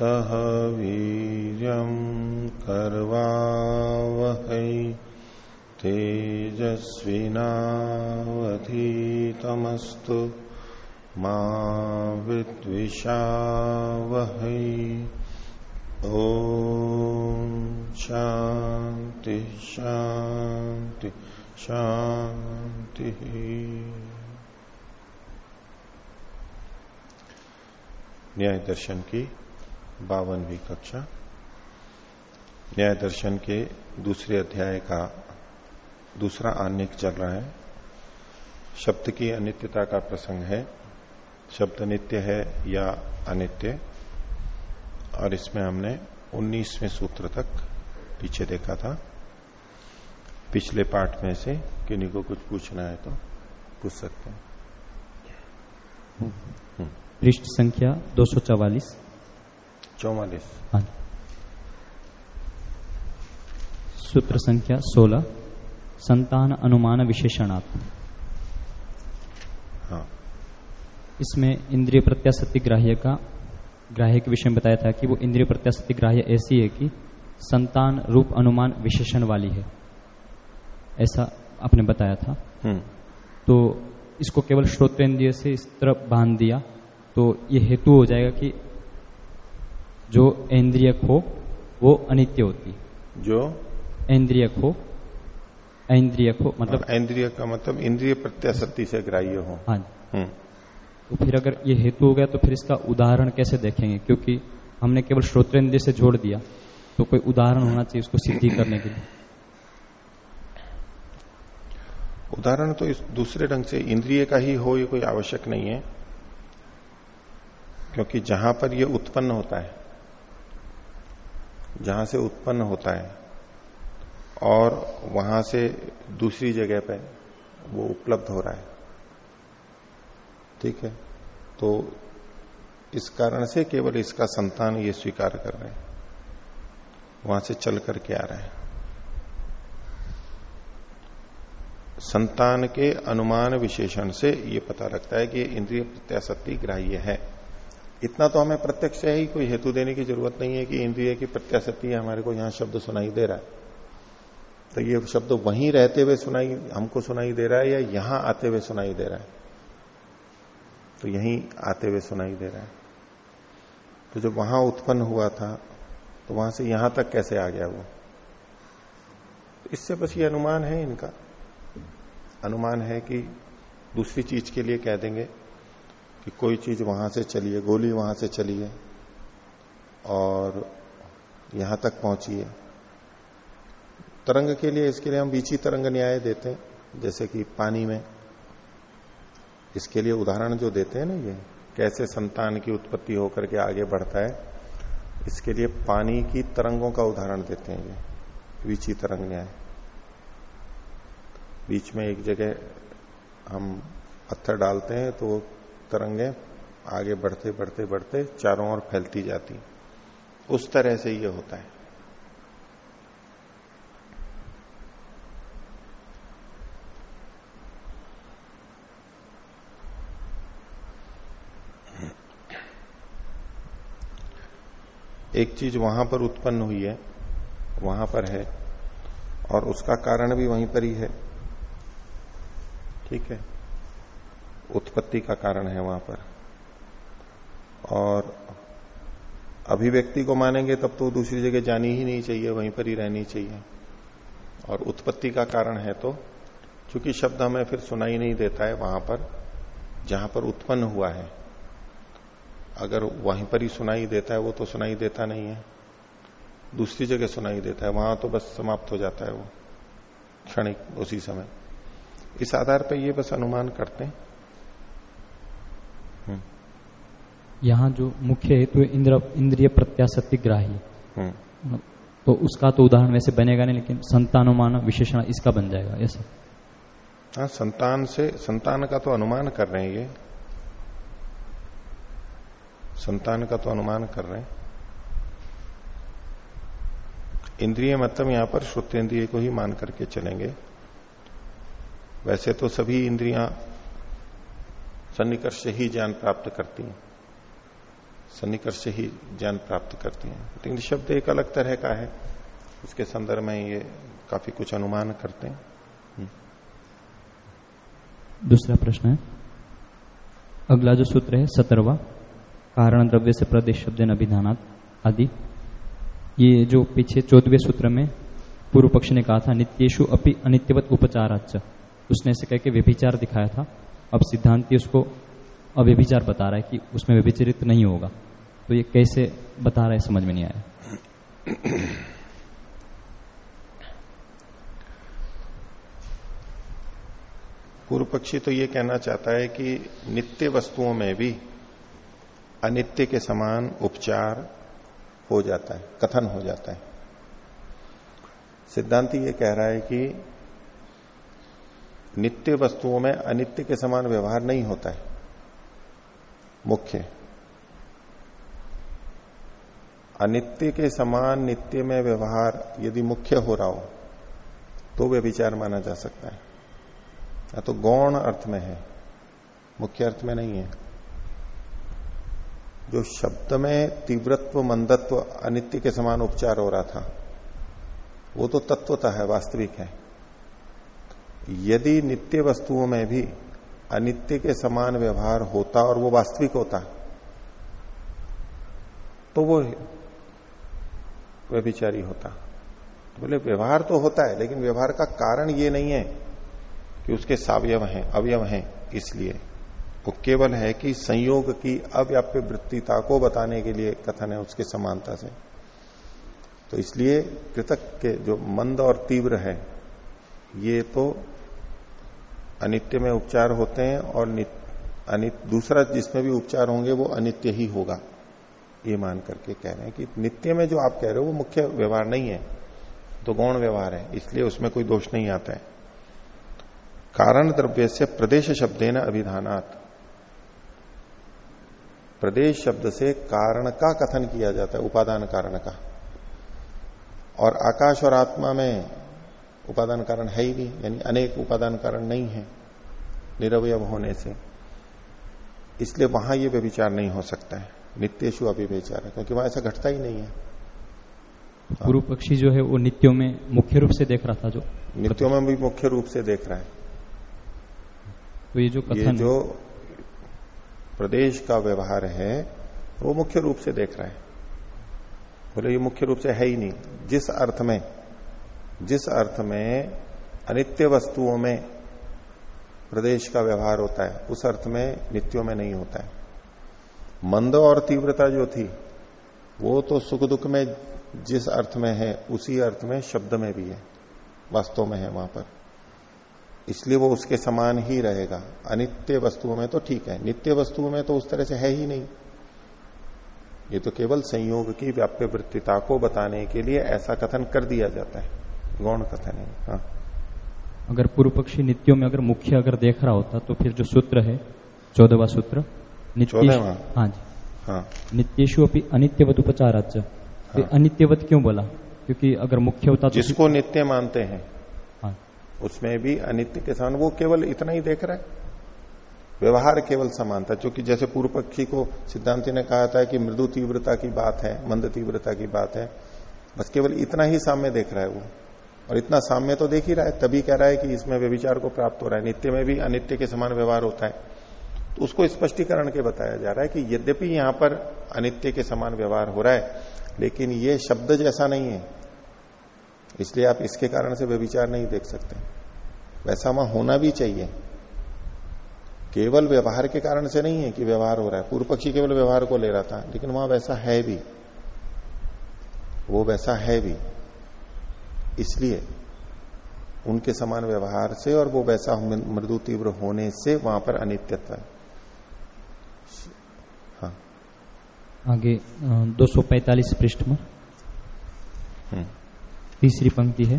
सह वीर्यं कर्वावहै तेजस्विनावधीतमस्तु मा विद्विषावहै। ॐ शान्ति शांति शान्तिः। न्याय दर्शन की बावनवी कक्षा। न्याय दर्शन के दूसरे अध्याय का दूसरा आन्यक चल रहा है। शब्द की अनित्यता का प्रसंग है। शब्द नित्य है या अनित्य? और इसमें हमने 19वें सूत्र तक पीछे देखा था। पिछले पाठ में से किन्हीं को कुछ पूछना है तो पूछ सकते हैं। पृष्ठ संख्या दो सौ चौवालीस। हाँ। सूत्र संख्या सोलह संतान अनुमान विशेषणात्। हाँ। इसमें इंद्रिय प्रत्याशक्ति ग्राह्य का ग्राह्य के विषय में बताया था कि वो इंद्रिय प्रत्याशक्ति ग्राह्य ऐसी है कि संतान रूप अनुमान विशेषण वाली है। ऐसा आपने बताया था। हम्म। तो इसको केवल श्रोतेंद्रिय से इस तरह बाँध दिया तो ये हेतु हो जाएगा कि जो इंद्रियक हो वो अनित्य होती। जो? इंद्रियक हो इंद्रियक हो मतलब इंद्रिय का मतलब इंद्रिय प्रत्याशक्ति से ग्राह्य हो। हाँ हम्म। तो फिर अगर ये हेतु हो गया तो फिर इसका उदाहरण कैसे देखेंगे? क्योंकि हमने केवल श्रोतेंद्रिय से जोड़ दिया तो कोई उदाहरण होना चाहिए उसको सिद्धि करने के लिए। उदाहरण तो इस दूसरे ढंग से इंद्रिय का ही हो ये कोई आवश्यक नहीं है क्योंकि जहाँ पर ये उत्पन्न होता है जहाँ से उत्पन्न होता है और वहाँ से दूसरी जगह पे वो उपलब्ध हो रहा है। ठीक है? तो इस कारण से केवल इसका संतान ये स्वीकार कर रहे हैं। वहाँ से चल करके आ रहा है। संतान के अनुमान विशेषण से ये पता लगता है कि इंद्रिय प्रत्याशक्ति ग्राह्य है। इतना तो हमें प्रत्यक्ष है ही, कोई हेतु देने की ज़रूरत नहीं है कि इंद्रिय की प्रत्याशक्ति हमारे को यहाँ शब्द सुनाई दे रहा है। तो ये शब्द वहीं रहते हुए सुनाई, हमको सुनाई दे रहा है या यहाँ आते हुए सुनाई दे रहा है? तो यहीं आते हुए सुनाई दे रहा है। तो जब वहाँ उत्पन्न हुआ था तो वहाँ से यहाँ तक कैसे आ गया वो? तो इससे बस ये अनुमान है इनका। अनुमान है कि दूसरी चीज़ के लिए कह देंगे कि कोई चीज़ वहाँ से चली है, गोली वहाँ से चली है और यहाँ तक पहुँची है। तरंग के लिए इसके लिए हम बीची तरंग न्याय देते हैं, जैसे कि पानी में। इसके लिए उदाहरण जो देते हैं ना ये, कैसे संतान की उत्पत्ति होकर के आगे बढ़ता है, इसके लिए पानी की तरंगों का उदाहरण देते हैं ये, बीची तरंग न्याय। बीच में एक जगह हम पत्थर डालते हैं तो तरंगे आगे बढ़ते बढ़ते बढ़ते चारों ओर फैलती जाती उस तरह से ये होता है। एक चीज़ वहाँ पर उत्पन्न हुई है, वहाँ पर है, और उसका कारण भी वहीं पर ही है। ठीक है? उत्पत्ति का कारण है वहाँ पर। और अभिव्यक्ति को मानेंगे तब तो दूसरी जगह जानी ही नहीं चाहिए, वहीं पर ही रहनी चाहिए। और उत्पत्ति का कारण है तो चूँकि शब्द हमें फिर सुनाई नहीं देता है वहाँ पर, जहाँ पर उत्पन्न हुआ है। अगर वहीं पर ही सुनाई देता है, वो तो सुनाई देता नहीं है। दूसरी जगह सुनाई देता है, वहाँ तो बस समाप्त हो जाता है वो, क्षणिक, उसी समय। इस आधार पर ये बस अनुमान करते हैं। यहाँ जो मुख्य हेतु इंद्र इंद्रिय प्रत्याशक्ति ग्राही हम्म। तो उसका तो उदाहरण वैसे बनेगा नहीं लेकिन संतानुमान विशेषण इसका बन जाएगा ऐसा हाँ संतान से संतान का तो अनुमान कर रहे हैं ये। संतान का तो अनुमान कर रहे हैं। इंद्रिय मतलब यहाँ पर श्रुतेंद्रिय को ही मान करके चलेंगे। वैसे तो सभी इंद्रियाँ सन्निकर्ष से ही ज्ञान प्राप्त करती हैं। सन्निकर्ष से ही ज्ञान प्राप्त करती हैं। लेकिन शब्द एक अलग तरह का है। उसके संदर्भ में ये काफ़ी कुछ अनुमान करते हैं। हम्म। दूसरा प्रश्न है। अगला जो सूत्र है, सतरवा, कारण द्रव्य से प्रदेश शब्द अभिधानात आदि। ये जो पीछे चौदहवें सूत्र में पूर्व पक्ष ने कहा था नित्येशु अपि अनित्यवत उपचाराच उसने ऐसे कह के व्यभिचार दिखाया था। अब सिद्धांति उसको अव्यभिचार बता रहा है कि उसमें व्यभिचरित नहीं होगा। तो ये कैसे बता रहा है, समझ में नहीं आया। पूर्व पक्षी तो ये कहना चाहता है कि नित्य वस्तुओं में भी अनित्य के समान उपचार हो जाता है, कथन हो जाता है। सिद्धांति ये कह रहा है कि नित्य वस्तुओं में अनित्य के समान व्यवहार नहीं होता है। मुख्य अनित्य के समान नित्य में व्यवहार यदि मुख्य हो रहा हो तो वे विचार माना जा सकता है। या तो गौण अर्थ में है, मुख्य अर्थ में नहीं है। जो शब्द में तीव्रत्व, मंदत्व, अनित्य के समान उपचार हो रहा था, वो तो तत्वता है, वास्तविक है। यदि नित्य वस्तुओं में भी अनित्य के समान व्यवहार होता और वो वास्तविक होता तो वो व्यभिचारी होता। तो बोले, व्यवहार तो होता है, लेकिन व्यवहार का कारण ये नहीं है कि उसके सावयव हैं, अवयव हैं, इसलिए। वो केवल है कि संयोग की अव्याप्य वृत्तिता को बताने के लिए कथन है उसके समानता से। तो इसलिए कृतक के जो मंद और तीव्र है, ये तो अनित्य में उपचार होते हैं और अनित, दूसरा जिसमें भी उपचार होंगे वो अनित्य ही होगा। ये मान करके कह रहे हैं कि नित्य में जो आप कह रहे हो वो मुख्य व्यवहार नहीं है। तो गौण व्यवहार है, इसलिए उसमें कोई दोष नहीं आता है। कारण द्रव्य से प्रदेश शब्द न अभिधानात। प्रदेश शब्द से कारण का कथन किया जाता है, उपादान कारण का। और आकाश और आत्मा में उपादान कारण है ही नहीं यानी अनेक उपादान कारण नहीं है निरवय होने से। इसलिए वहाँ ये व्यविचार नहीं हो सकता है। नित्यशु अभिव्यचार है क्योंकि वहाँ ऐसा घटता ही नहीं है। पूर्व पक्षी जो है वो नित्यों में मुख्य रूप से देख रहा था जो। नित्यों में भी मुख्य रूप से देख रहा है। तो ये जो कथन ये जो प्रदेश का व्यवहार है वो मुख्य रूप से देख रहा है। बोले ये मुख्य रूप से है ही नहीं। जिस अर्थ में जिस अर्थ में अनित्य वस्तुओं में प्रदेश का व्यवहार होता है, उस अर्थ में नित्यों में नहीं होता है। मंद और तीव्रता जो थी, वो तो सुख दुख में जिस अर्थ में है, उसी अर्थ में शब्द में भी है, वास्तव में है वहाँ पर। इसलिए वो उसके समान ही रहेगा। अनित्य वस्तुओं में तो ठीक है, नित्य वस्तुओं में तो उस तरह से है ही नहीं। ये तो केवल संयोग की व्याप्य वृत्तिता को बताने के लिए ऐसा कथन कर दिया जाता है। गौण कथन है। हाँ अगर पूर्व पक्षी नित्यों में अगर मुख्य अगर देख रहा होता तो फिर जो सूत्र है चौदहवा सूत्र हाँ जी। हाँ। नित्येशु अपनी अनित्यवत उपचार हाँ। अनित्यवत क्यों बोला? क्योंकि अगर मुख्य होता तो जिसको नित्य मानते हैं हाँ। उसमें भी अनित्य के समान वो केवल इतना ही देख रहा है। व्यवहार केवल समानता क्योंकि जैसे पूर्व पक्षी को सिद्धांति ने कहा था कि मृदु तीव्रता की बात है मंद तीव्रता की बात है बस केवल इतना ही साम्य देख रहा है वो। और इतना साम्य तो देख ही रहा है, तभी कह रहा है कि इसमें व्यविचार को प्राप्त हो रहा है। नित्य में भी अनित्य के समान व्यवहार होता है। तो उसको स्पष्टीकरण के बताया जा रहा है कि यद्यपि यहाँ पर अनित्य के समान व्यवहार हो रहा है, लेकिन ये शब्द जैसा नहीं है। इसलिए आप इसके कारण से व्यविचार नहीं देख सकते। वैसा वहाँ होना भी चाहिए। केवल व्यवहार के कारण से नहीं है कि व्यवहार हो रहा है। पूर्व पक्षी केवल व्यवहार को ले रहा था, लेकिन वहाँ वैसा है भी। वो वैसा है भी। इसलिए उनके समान व्यवहार से और वो वैसा मृदु तीव्र होने से वहाँ पर अनित्यत्व है। हाँ। आगे 245 पृष्ठ में। हम्म। तीसरी पंक्ति है।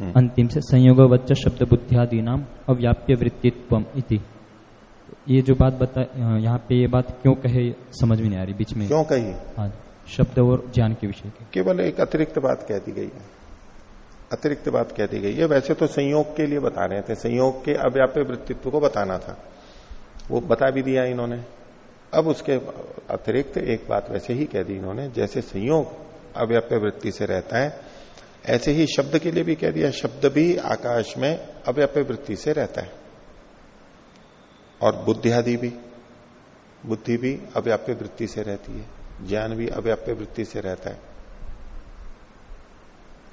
हम्म। अंतिम से संयोग वच्च शब्द बुद्धियादि नाम अव्याप्य वृत्तित्व इति। ये जो बात बता यहाँ पे ये बात क्यों कहे समझ में नहीं आ रही बीच में। क्यों कही? हाँ शब्द और ज्ञान के विषय केवल एक अतिरिक्त बात कह दी गई है। अतिरिक्त बात कह दी गई है। वैसे तो संयोग के लिए बता रहे थे। संयोग के अव्याप्य वृत्तित्व को बताना था। वो बता भी दिया इन्होंने। अब उसके अतिरिक्त एक बात वैसे ही कह दी इन्होंने, जैसे संयोग अव्याप्य वृत्ति से रहता है, ऐसे ही शब्द के लिए भी कह दिया। शब्द भी आकाश में अव्याप्य वृत्ति से रहता है। और बुद्धि आदि भी। बुद्धि भी अव्याप्य वृत्ति से रहती है। ज्ञान भी अव्याप्य वृत्ति से रहता है।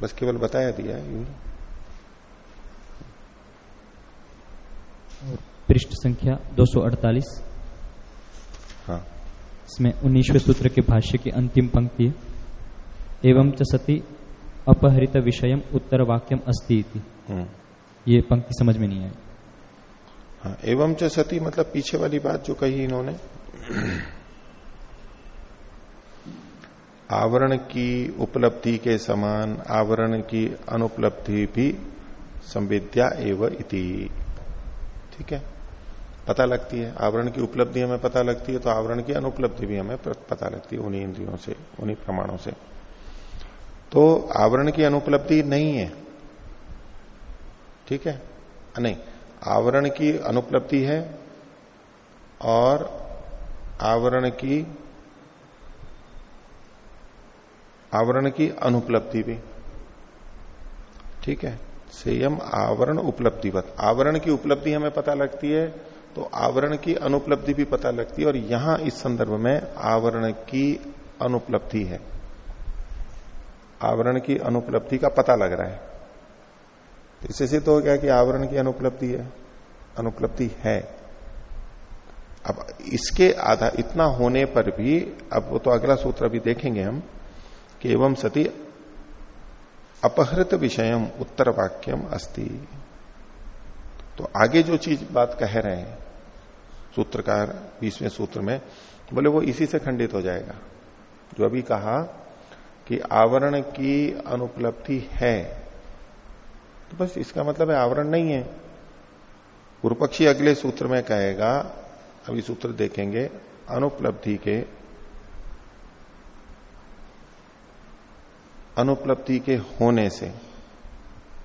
बस केवल बताया दिया यूँ। पृष्ठ संख्या 248 हाँ। इसमें उन्नीसवें सूत्र के भाष्य की अंतिम पंक्ति है। एवं च सती अपहरित विषयम उत्तर वाक्यम अस्ति इति। हम्म। ये पंक्ति समझ में नहीं आई। हाँ एवं च सती मतलब पीछे वाली बात जो कही इन्होंने। आवरण की उपलब्धि के समान आवरण की अनुपलब्धि भी संविद्या एवं इति। ठीक है? पता लगती है। आवरण की उपलब्धि हमें पता लगती है तो आवरण की अनुपलब्धि भी हमें पता लगती है उन्हीं इंद्रियों से, उन्हीं प्रमाणों से। तो आवरण की अनुपलब्धि नहीं है। ठीक है? नहीं। आवरण की अनुपलब्धि है और आवरण की आवरण की अनुपलब्धि भी। ठीक है? संयम आवरण उपलब्धिवत। आवरण की उपलब्धि हमें पता लगती है तो आवरण की अनुपलब्धि भी पता लगती है, और यहाँ इस संदर्भ में आवरण की अनुपलब्धि है। आवरण की अनुपलब्धि का पता लग रहा है। तो इससे सिद्ध हो गया कि आवरण की अनुपलब्धि है अनुपलब्धि है। अब इसके आधा, इतना होने पर भी, अब वो तो अगला सूत्र अभी देखेंगे हम एवं सती अपहृत विषयम उत्तर वाक्यम अस्ति। तो आगे जो चीज़ बात कह रहे हैं, सूत्रकार, बीसवें सूत्र में, बोले वो इसी से खंडित हो जाएगा। जो अभी कहा कि आवरण की अनुपलब्धि है तो बस इसका मतलब है आवरण नहीं है। पूर्व अगले सूत्र में कहेगा, अभी सूत्र देखेंगे, अनुपलब्धि के अनुपलब्धि के होने से,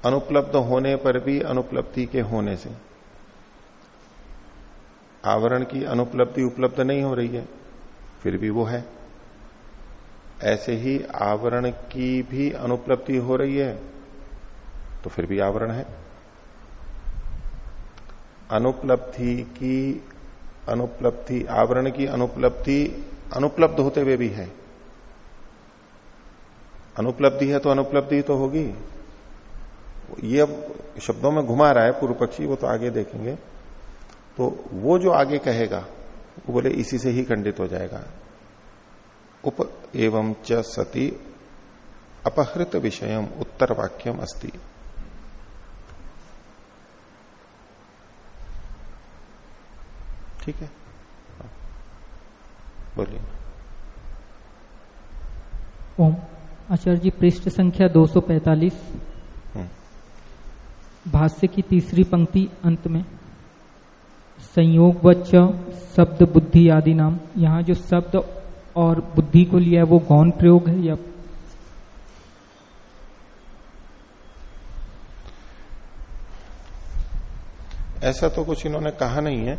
अनुपलब्ध होने पर भी अनुपलब्धि के होने से। आवरण की अनुपलब्धि उपलब्ध नहीं हो रही है, फिर भी वो है। ऐसे ही आवरण की भी अनुपलब्धि हो रही है तो फिर भी आवरण है। अनुपलब्धि की, अनुपलब्धि, आवरण की अनुपलब्धि अनुपलब्ध होते हुए भी है। अनुपलब्धि है तो अनुपलब्धि तो होगी। ये अब शब्दों में घुमा रहा है पूर्व पक्षी वो तो आगे देखेंगे। तो वो जो आगे कहेगा, वो बोले, इसी से ही खंडित हो जाएगा। उप एवं च सती अपहृत विषयम उत्तर वाक्यम अस्ति। ठीक है। बोलिए। ओम। आचार्य जी पृष्ठ संख्या 245 हम्म, भाष्य की तीसरी पंक्ति अंत में संयोग व शब्द बुद्धि आदि नाम। यहाँ जो शब्द और बुद्धि को लिया है वो गौण प्रयोग है या ऐसा तो कुछ इन्होंने कहा नहीं है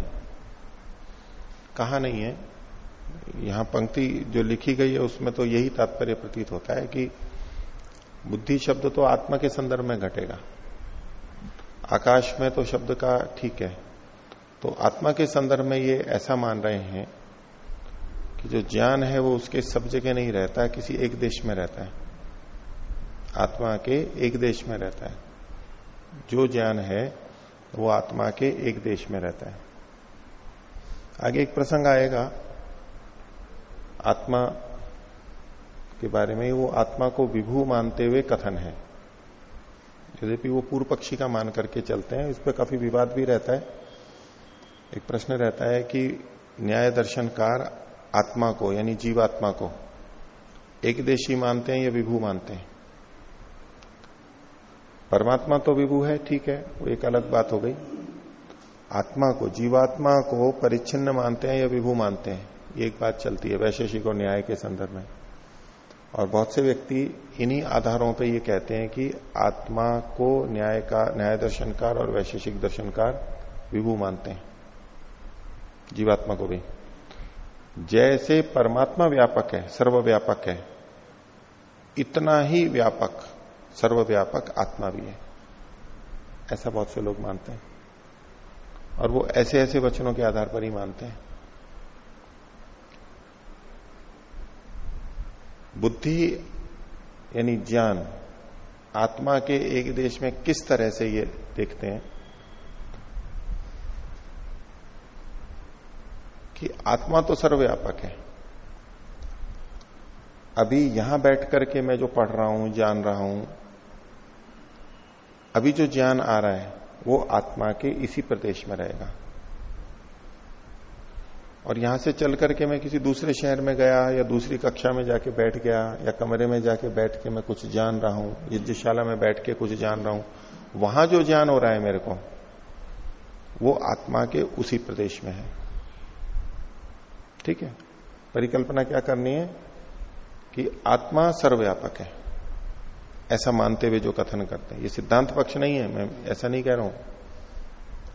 कहा नहीं है यहाँ पंक्ति जो लिखी गई है, उसमें तो यही तात्पर्य प्रतीत होता है कि बुद्धि शब्द तो आत्मा के संदर्भ में घटेगा। आकाश में तो शब्द का ठीक है तो आत्मा के संदर्भ में ये ऐसा मान रहे हैं कि जो ज्ञान है वो उसके सब जगह नहीं रहता किसी एक देश में रहता है। आत्मा के एक देश में रहता है। जो ज्ञान है, वो आत्मा के एक देश में रहता है। आगे एक प्रसंग आएगा आत्मा के बारे में, वो आत्मा को विभू मानते हुए कथन है। यद्यपि वो पूर्व पक्षी का मान करके चलते हैं, इस पर काफ़ी विवाद भी रहता है। एक प्रश्न रहता है कि न्याय दर्शनकार आत्मा को, यानी जीवात्मा को, एक देशी मानते हैं या विभू मानते हैं? परमात्मा तो विभू है, ठीक है, वो एक अलग बात हो गई। आत्मा को, जीवात्मा को परिच्छिन्न मानते हैं या विभू मानते हैं? एक बात चलती है वैशेषिक और न्याय के संदर्भ में। और बहुत से व्यक्ति इन्हीं आधारों पे ये कहते हैं कि आत्मा को न्याय का, न्याय दर्शनकार और वैशेषिक दर्शनकार विभू मानते हैं। जीवात्मा को भी। जैसे परमात्मा व्यापक है, सर्वव्यापक है, इतना ही व्यापक, सर्वव्यापक आत्मा भी है। ऐसा बहुत से लोग मानते हैं। और वो ऐसे ऐसे वचनों के आधार पर ही मानते हैं। बुद्धि, यानी ज्ञान, आत्मा के एक देश में किस तरह से ये देखते हैं? कि आत्मा तो सर्वव्यापक है। अभी यहाँ बैठ करके मैं जो पढ़ रहा हूँ, जान रहा हूँ, अभी जो ज्ञान आ रहा है, वो आत्मा के इसी प्रदेश में रहेगा। और यहाँ से चल करके मैं किसी दूसरे शहर में गया या दूसरी कक्षा में जाके बैठ गया या कमरे में जाके बैठ के मैं कुछ जान रहा हूँ यज्ञशाला में बैठ के कुछ जान रहा हूँ, वहाँ जो ज्ञान हो रहा है मेरे को, वो आत्मा के उसी प्रदेश में है। ठीक है? परिकल्पना क्या करनी है कि आत्मा सर्वव्यापक है। ऐसा मानते हुए जो कथन करते हैं। ये सिद्धांत पक्ष नहीं है, मैं ऐसा नहीं कह रहा हूँ।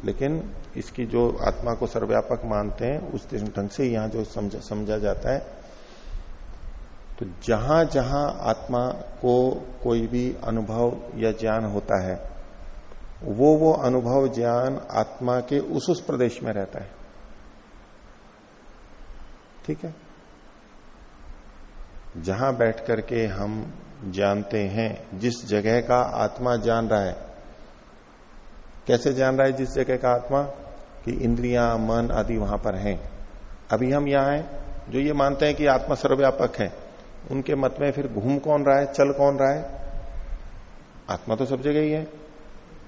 लेकिन इसकी जो आत्मा को सर्वव्यापक मानते हैं उस ढंग से यहाँ जो समझा, समझा जाता है। तो जहाँ जहाँ आत्मा को कोई भी अनुभव या ज्ञान होता है वो वो अनुभव ज्ञान आत्मा के उस उस प्रदेश में रहता है। ठीक है? जहाँ बैठ करके हम जानते हैं जिस जगह का आत्मा जान रहा है कैसे जान रहा है जिस जगह का आत्मा? कि इंद्रियाँ, मन आदि वहाँ पर हैं। अभी हम यहाँ हैं, जो ये मानते हैं कि आत्मा सर्वव्यापक है। उनके मत में फिर घूम कौन रहा है, चल कौन रहा है? आत्मा तो सब जगह ही है।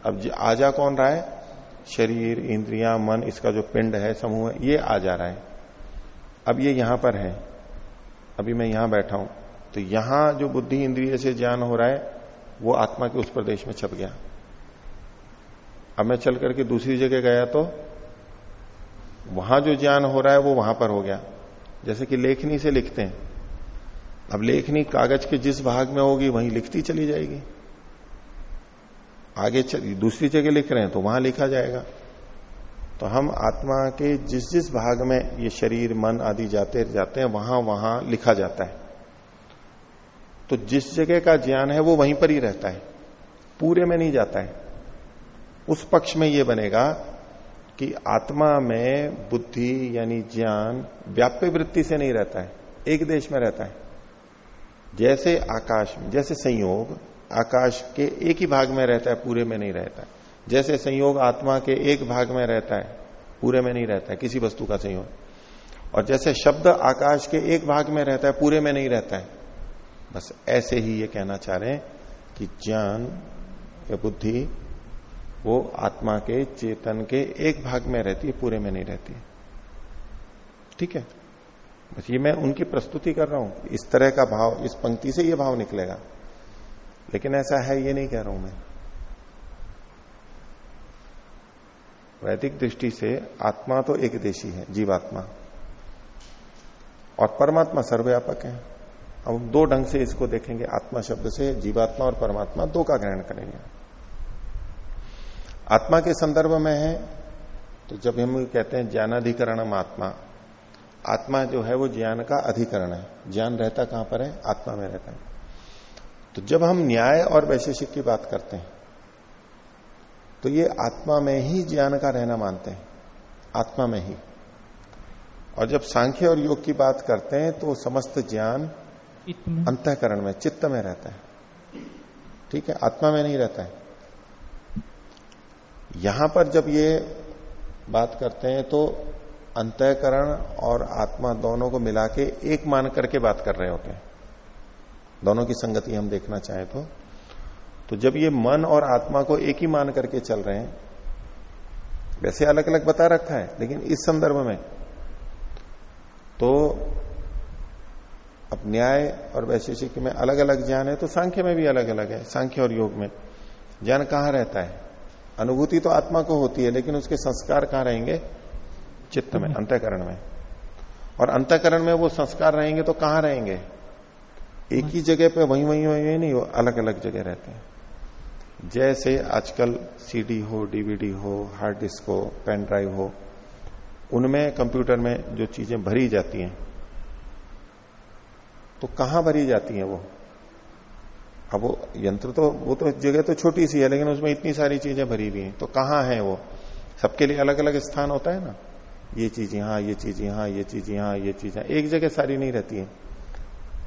अब आजा कौन रहा है? शरीर, इंद्रिया, मन, इसका जो पिंड है, समूह है, ये आ जा रहा है। अब ये यहाँ पर है। अभी मैं यहाँ बैठा हूँ। तो यहाँ जो बुद्धि इंद्रिय से ज्ञान हो रहा है, वो आत्मा के उस प्रदेश में छप गया। अब मैं चल करके दूसरी जगह गया तो वहाँ जो ज्ञान हो रहा है वो वहाँ पर हो गया। जैसे कि लेखनी से लिखते हैं। अब लेखनी कागज़ के जिस भाग में होगी वहीं लिखती चली जाएगी। आगे चल, दूसरी जगह लिख रहे हैं तो वहाँ लिखा जाएगा। तो हम आत्मा के जिस जिस भाग में ये शरीर मन आदि जाते जाते हैं वहाँ वहाँ लिखा जाता है। तो जिस जगह का ज्ञान है वो वहीं पर ही रहता है। पूरे में नहीं जाता है। उस पक्ष में ये बनेगा कि आत्मा में बुद्धि यानी ज्ञान व्याप्य वृत्ति से नहीं रहता है, एक देश में रहता है। जैसे आकाश में, जैसे संयोग आकाश के एक ही भाग में रहता है, पूरे में नहीं रहता है। जैसे संयोग आत्मा के एक भाग में रहता है, पूरे में नहीं रहता है, किसी वस्तु का संयोग। और जैसे शब्द आकाश के एक भाग में रहता है, पूरे में नहीं रहता है। बस ऐसे ही ये कहना चाह रहे हैं कि ज्ञान या बुद्धि वो आत्मा के, चेतन के एक भाग में रहती है, पूरे में नहीं रहती ठीक है? बस ये मैं उनकी प्रस्तुति कर रहा हूँ। इस तरह का भाव, इस पंक्ति से ये भाव निकलेगा। लेकिन ऐसा है, ये नहीं कह रहा हूँ मैं। वैदिक दृष्टि से आत्मा तो एक देशी है, जीवात्मा। और परमात्मा सर्वव्यापक है। अब हम दो ढंग से इसको देखेंगे। आत्मा शब्द से जीवात्मा और परमात्मा दो का ग्रहण करेंगे। आत्मा के संदर्भ में है तो जब हम कहते हैं ज्ञानाधिकरणम आत्मा आत्मा जो है वो ज्ञान का अधिकरण है। ज्ञान रहता कहाँ पर है? आत्मा में रहता है। तो जब हम न्याय और वैशेषिक की बात करते हैं तो ये आत्मा में ही ज्ञान का रहना मानते हैं। आत्मा में ही। और जब सांख्य और योग की बात करते हैं तो समस्त ज्ञान अंतकरण में चित्त में रहता है। ठीक है? आत्मा में नहीं रहता है। यहाँ पर जब ये बात करते हैं तो अंतकरण और आत्मा दोनों को मिला के एक मान करके बात कर रहे होते हैं। दोनों की संगति हम देखना चाहें तो। तो जब ये मन और आत्मा को एक ही मान करके चल रहे हैं, वैसे अलग अलग बता रखा है, लेकिन इस संदर्भ में तो अब न्याय और वैशेषिक में अलग अलग ज्ञान है तो सांख्य में भी अलग अलग है, सांख्य और योग में। ज्ञान कहाँ रहता है? अनुभूति तो आत्मा को होती है, लेकिन उसके संस्कार कहाँ रहेंगे? चित्त में, अंतकरण में। और अंतकरण में वो संस्कार रहेंगे तो कहाँ रहेंगे? एक ही जगह पे, वहीं वहीं वहीं नहीं, वो अलग अलग जगह रहते हैं। जैसे आजकल सीडी हो डीवीडी हो हार्ड डिस्क हो पेन ड्राइव हो, उनमें कंप्यूटर में जो चीज़ें भरी जाती हैं तो कहाँ भरी जाती हैं वो? अब वो यंत्र तो वो तो जगह तो छोटी सी है, लेकिन उसमें इतनी सारी चीज़ें भरी हुई हैं। तो कहाँ है वो? सबके लिए अलग अलग स्थान होता है ना? ये चीज़ यहाँ, ये चीज़ यहाँ, ये चीज़ यहाँ, ये चीज़ यहाँ। एक जगह सारी नहीं रहती है।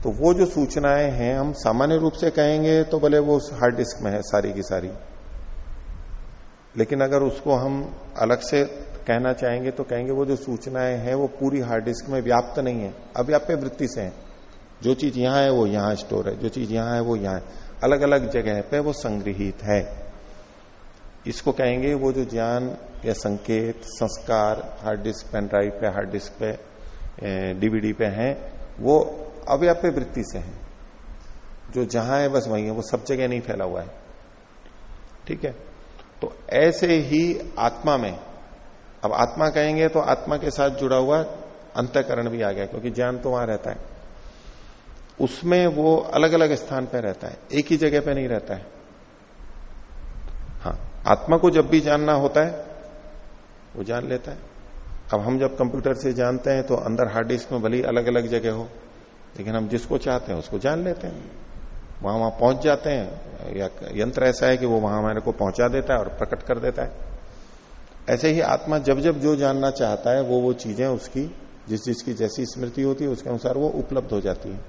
तो वो जो सूचनाएँ हैं, हम सामान्य रूप से कहेंगे तो भले वो हार्ड डिस्क में है, सारी की सारी। लेकिन अगर उसको हम अलग से कहना चाहेंगे तो कहेंगे वो जो सूचनाएँ हैं, वो पूरी हार्ड डिस्क में व्याप्त नहीं है। अव्याप्य वृत्ति से है। जो चीज़ यहाँ है, वो यहाँ स्टोर है। जो चीज़ यहाँ है, वो यहाँ है। अलग अलग जगह पे वो संग्रहित है। इसको कहेंगे वो जो ज्ञान या संकेत, संस्कार हार्ड डिस्क पेन ड्राइव पे हार्ड डिस्क पे डीवीडी पे है, वो अव्याप्य वृत्ति से है। जो जहाँ है, बस वही है। वो सब जगह नहीं फैला हुआ है। ठीक है? तो ऐसे ही आत्मा में, अब आत्मा कहेंगे तो आत्मा के साथ जुड़ा हुआ अंतकरण भी आ गया, क्योंकि ज्ञान तो वहाँ रहता है। उसमें वो अलग अलग स्थान पर रहता है, एक ही जगह पे नहीं रहता है। हाँ आत्मा को जब भी जानना होता है, वो जान लेता है। अब हम जब कंप्यूटर से जानते हैं तो अंदर हार्ड डिस्क में भले अलग अलग जगह हो, लेकिन हम जिसको चाहते हैं उसको जान लेते हैं। वहाँ वहाँ पहुँच जाते हैं, या यंत्र ऐसा है कि वो वहाँ हमारे को पहुँचा देता है और प्रकट कर देता है। ऐसे ही आत्मा जब जब जो जानना चाहता है, वो वो चीज़ें उसकी, जिस जिसकी जैसी स्मृति होती है, उसके अनुसार वो उपलब्ध हो जाती है।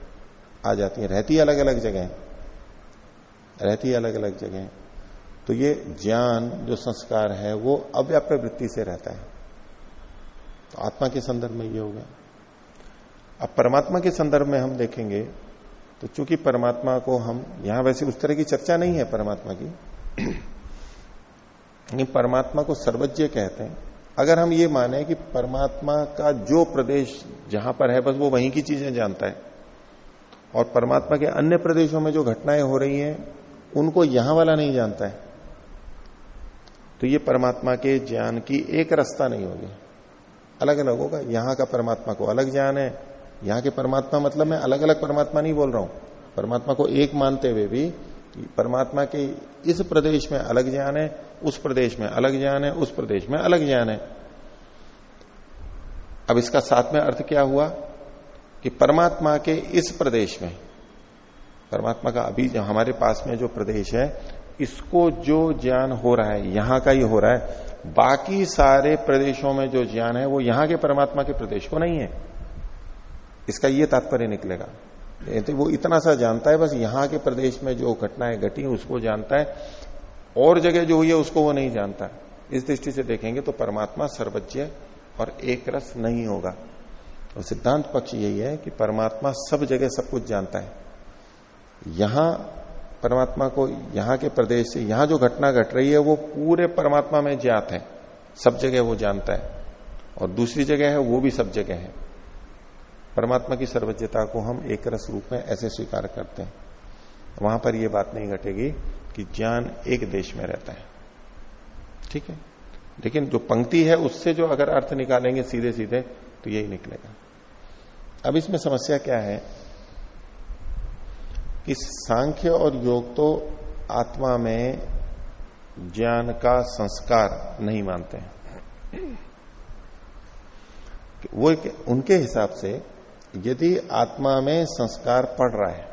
आ जाती है। रहती अलग अलग जगह। रहती अलग अलग जगह। तो ये ज्ञान जो संस्कार है, वो अव्याप्य वृत्ति से रहता है। तो आत्मा के संदर्भ में ये हो गया। अब परमात्मा के संदर्भ में हम देखेंगे तो चूँकि परमात्मा को हम, यहाँ वैसे उस तरह की चर्चा नहीं है परमात्मा की। परमात्मा को सर्वज्ञ कहते हैं। अगर हम ये माने कि परमात्मा का जो प्रदेश जहाँ पर है, बस वो वहीं की चीज़ें जानता है। और परमात्मा के अन्य प्रदेशों में जो घटनाएँ हो रही हैं, उनको यहाँ वाला नहीं जानता है। तो ये परमात्मा के ज्ञान की एक रास्ता नहीं होगी। अलग अलग होगा। यहाँ का परमात्मा को अलग ज्ञान है। यहाँ के परमात्मा मतलब मैं अलग अलग परमात्मा नहीं बोल रहा हूँ। परमात्मा को एक मानते हुए भी परमात्मा के इस प्रदेश में अलग ज्ञान है, उस प्रदेश में अलग ज्ञान है, उस प्रदेश में अलग ज्ञान है। अब इसका साथ में अर्थ क्या हुआ? कि परमात्मा के इस प्रदेश में, परमात्मा का अभी जो हमारे पास में जो प्रदेश है, इसको जो ज्ञान हो रहा है, यहाँ का ही हो रहा है, बाकी सारे प्रदेशों में जो ज्ञान है, वो यहाँ के परमात्मा के प्रदेश को नहीं है। इसका ये तात्पर्य निकलेगा। तो वो इतना सा जानता है, बस यहाँ के प्रदेश में जो घटनाएँ घटी, उसको जानता है, और जगह जो हुई है, उसको वो नहीं जानता। इस दृष्टि से देखेंगे तो परमात्मा सर्वज्ञ और एक रस नहीं होगा। और सिद्धांत पक्ष यही है कि परमात्मा सब जगह सब कुछ जानता है। यहाँ परमात्मा को, यहाँ के प्रदेश से, यहाँ जो घटना घट रही है, वो पूरे परमात्मा में ज्ञात है। सब जगह वो जानता है। और दूसरी जगह है, वो भी सब जगह है। परमात्मा की सर्वज्ञता को हम एक रस रूप में ऐसे स्वीकार करते हैं। वहाँ पर यह बात नहीं घटेगी कि ज्ञान एक देश में रहता है। ठीक है? लेकिन जो पंक्ति है, उससे जो अगर अर्थ निकालेंगे सीधे सीधे तो यही निकलेगा। अब इसमें समस्या क्या है कि सांख्य और योग तो आत्मा में ज्ञान का संस्कार नहीं मानते हैं। वो एक, उनके हिसाब से यदि आत्मा में संस्कार पड़ रहा है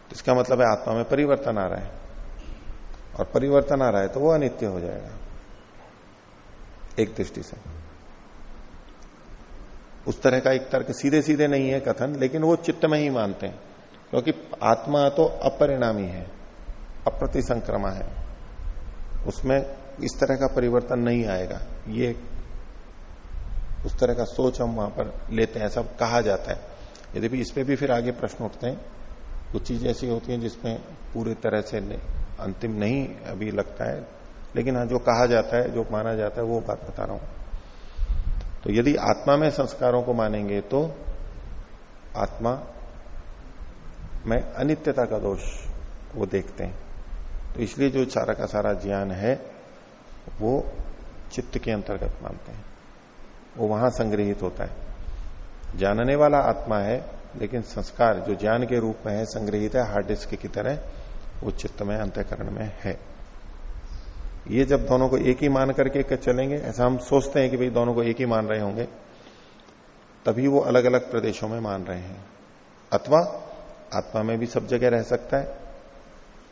तो इसका मतलब है आत्मा में परिवर्तन आ रहा है। और परिवर्तन आ रहा है तो वो अनित्य हो जाएगा एक दृष्टि से। उस तरह का एक तर्क सीधे सीधे नहीं है कथन, लेकिन वो चित्त में ही मानते हैं। क्योंकि आत्मा तो अपरिणामी है, अप्रतिसंक्रमा है। उसमें इस तरह का परिवर्तन नहीं आएगा। ये उस तरह का सोच हम वहाँ पर लेते हैं सब कहा जाता है। यदि इस पे भी फिर आगे प्रश्न उठते हैं, कुछ चीज़ें ऐसी होती हैं जिसमें पूरी तरह से अंतिम नहीं अभी लगता है। लेकिन हाँ जो कहा जाता है, जो माना जाता है, वो बात बता रहा हूँ। तो यदि आत्मा में संस्कारों को मानेंगे तो आत्मा में अनित्यता का दोष वो देखते हैं। तो इसलिए जो सारा का सारा ज्ञान है, वो चित्त के अंतर्गत मानते हैं। वो वहाँ संग्रहित होता है। जानने वाला आत्मा है, लेकिन संस्कार जो ज्ञान के रूप में है, संग्रहित है हार्ड डिस्क की तरह, वो चित्त में, अंतकरण में है। ये जब दोनों को एक ही मान करके चलेंगे, ऐसा हम सोचते हैं कि भाई दोनों को एक ही मान रहे होंगे, तभी वो अलग अलग प्रदेशों में मान रहे हैं। अथवा आत्मा में भी सब जगह रह सकता है।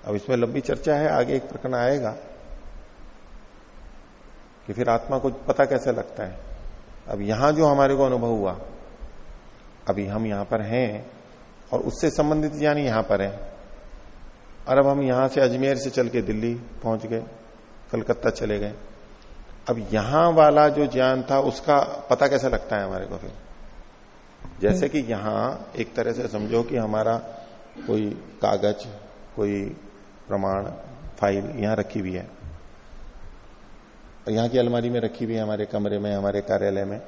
अब इसमें लंबी चर्चा है, आगे एक प्रकरण आएगा कि फिर आत्मा को पता कैसे लगता है। अब यहाँ जो हमारे को अनुभव हुआ, अभी हम यहाँ पर हैं और उससे संबंधित ज्ञान यहाँ पर है। और अब हम यहाँ से अजमेर से चल के दिल्ली पहुँच गए। कलकत्ता चले गए। अब यहाँ वाला जो ज्ञान था, उसका पता कैसे लगता है हमारे को फिर? जैसे कि यहाँ एक तरह से समझो कि हमारा कोई कागज़, कोई प्रमाण, फ़ाइल यहाँ रखी हुई है। यहाँ की अलमारी में रखी हुई है, हमारे कमरे में, हमारे कार्यालय में।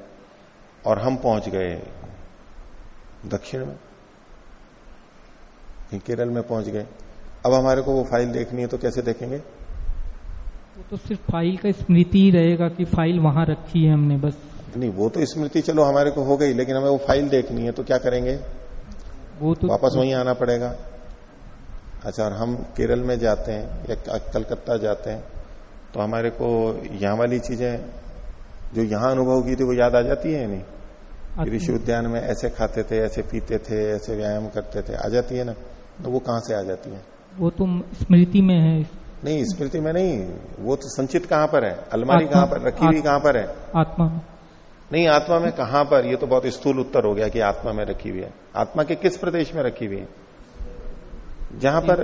और हम पहुँच गए दक्षिण में। केरल में पहुँच गए। अब हमारे को वो फ़ाइल देखनी है तो कैसे देखेंगे? वो तो सिर्फ़ फ़ाइल का स्मृति ही रहेगा कि फ़ाइल वहाँ रखी है हमने बस। नहीं वो तो स्मृति चलो हमारे को हो गई लेकिन हमें वो फ़ाइल देखनी है तो क्या करेंगे? वो तो वापस वहीं आना पड़ेगा। अच्छा और हम केरल में जाते हैं या कलकत्ता जाते हैं तो हमारे को यहाँ वाली चीज़ें जो यहाँ अनुभव की थी वो याद आ जाती है नहीं? ऋषि उद्यान में ऐसे खाते थे ऐसे पीते थे ऐसे व्यायाम करते थे आ जाती है ना? तो वो कहाँ से आ जाती है? वो तो स्मृति में है नहीं स्मृति में नहीं वो तो संचित कहाँ पर है? अलमारी कहाँ पर रखी हुई कहाँ पर है? आत्मा में। नहीं आत्मा में कहाँ पर? ये तो बहुत स्थूल उत्तर हो गया कि आत्मा में रखी हुई है। आत्मा के किस प्रदेश में रखी हुई है? जहाँ पर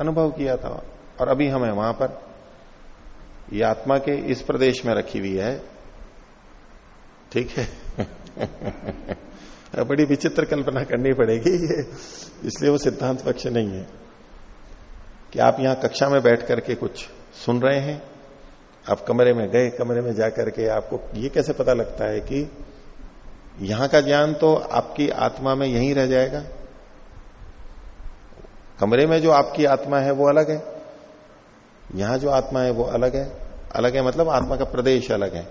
अनुभव किया था और अभी हमें वहाँ पर। ये आत्मा के इस प्रदेश में रखी हुई है। ठीक है? बड़ी विचित्र कल्पना करनी पड़ेगी। ये इसलिए वो सिद्धांत पक्ष नहीं है। कि आप यहाँ कक्षा में बैठ करके कुछ सुन रहे हैं, आप कमरे में गए, कमरे में जाकर के आपको ये कैसे पता लगता है कि यहाँ का ज्ञान तो आपकी आत्मा में यहीं रह जाएगा? कमरे में जो आपकी आत्मा है वो अलग है। यहाँ जो आत्मा है वो अलग है। अलग है मतलब आत्मा का प्रदेश अलग है।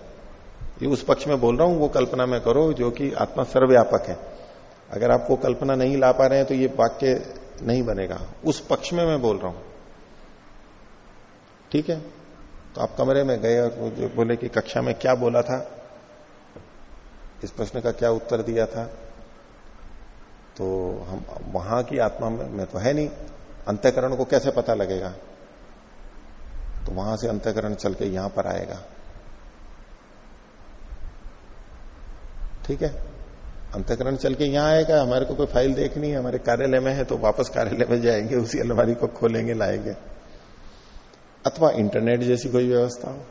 ये उस पक्ष में बोल रहा हूँ, वो कल्पना में करो जो कि आत्मा सर्वव्यापक है। अगर आपको कल्पना नहीं ला पा रहे हैं तो ये वाक्य नहीं बनेगा। उस पक्ष में मैं बोल रहा हूँ। ठीक है? तो आप कमरे में गए और जो बोले कि कक्षा में क्या बोला था? इस प्रश्न का क्या उत्तर दिया था? तो हम, वहाँ की आत्मा में तो है नहीं। अंतकरण को कैसे पता लगेगा? तो वहाँ से अंतकरण चल के यहाँ पर आएगा। ठीक है? अंतकरण चल के यहाँ आएगा। हमारे को कोई फ़ाइल देखनी है, हमारे कार्यालय में है तो वापस कार्यालय में जाएँगे, उसी अलमारी को खोलेंगे, लाएँगे। अथवा इंटरनेट जैसी कोई व्यवस्था हो।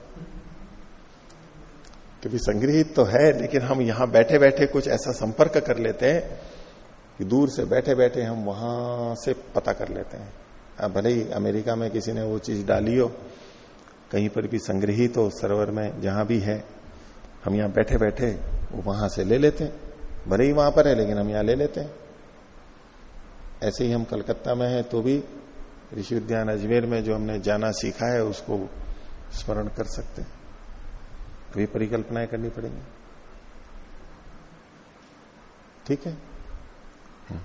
क्योंकि संग्रहित तो है, लेकिन हम यहाँ बैठे बैठे कुछ ऐसा संपर्क कर लेते हैं कि दूर से बैठे बैठे हम वहाँ से पता कर लेते हैं। भले ही अमेरिका में किसी ने वो चीज़ डाली हो, कहीं पर भी संग्रहित हो, सर्वर में जहाँ भी है, हम यहाँ बैठे बैठे वो वहाँ से ले लेते हैं। भले ही वहाँ पर है, लेकिन हम यहाँ ले लेते हैं। ऐसे ही हम कलकत्ता में है तो भी ऋषि उद्यान अजमेर में जो हमने जाना सीखा है उसको स्मरण कर सकते हैं। कभी परिकल्पनाएँ करनी पड़ेंगी। ठीक है? हम्म।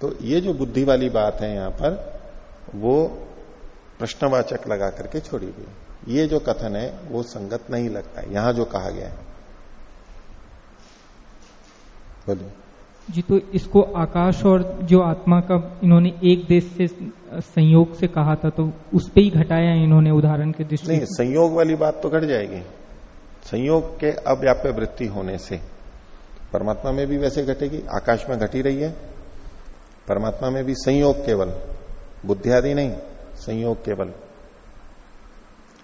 तो ये जो बुद्धि वाली बात है यहाँ पर वो प्रश्नवाचक लगा करके छोड़ी गई ये जो कथन है वो संगत नहीं लगता है। यहाँ जो कहा गया है। बोलिए। जी तो इसको आकाश और जो आत्मा का इन्होंने एक देश से संयोग से कहा था तो उस पर ही घटाया इन्होंने उदाहरण के दृष्टि नहीं संयोग वाली बात तो घट जाएगी। संयोग के अव्याप्य वृत्ति होने से। परमात्मा में भी वैसे घटेगी आकाश में घटी रही है। परमात्मा में भी संयोग केवल। बुद्धि आदि नहीं संयोग केवल।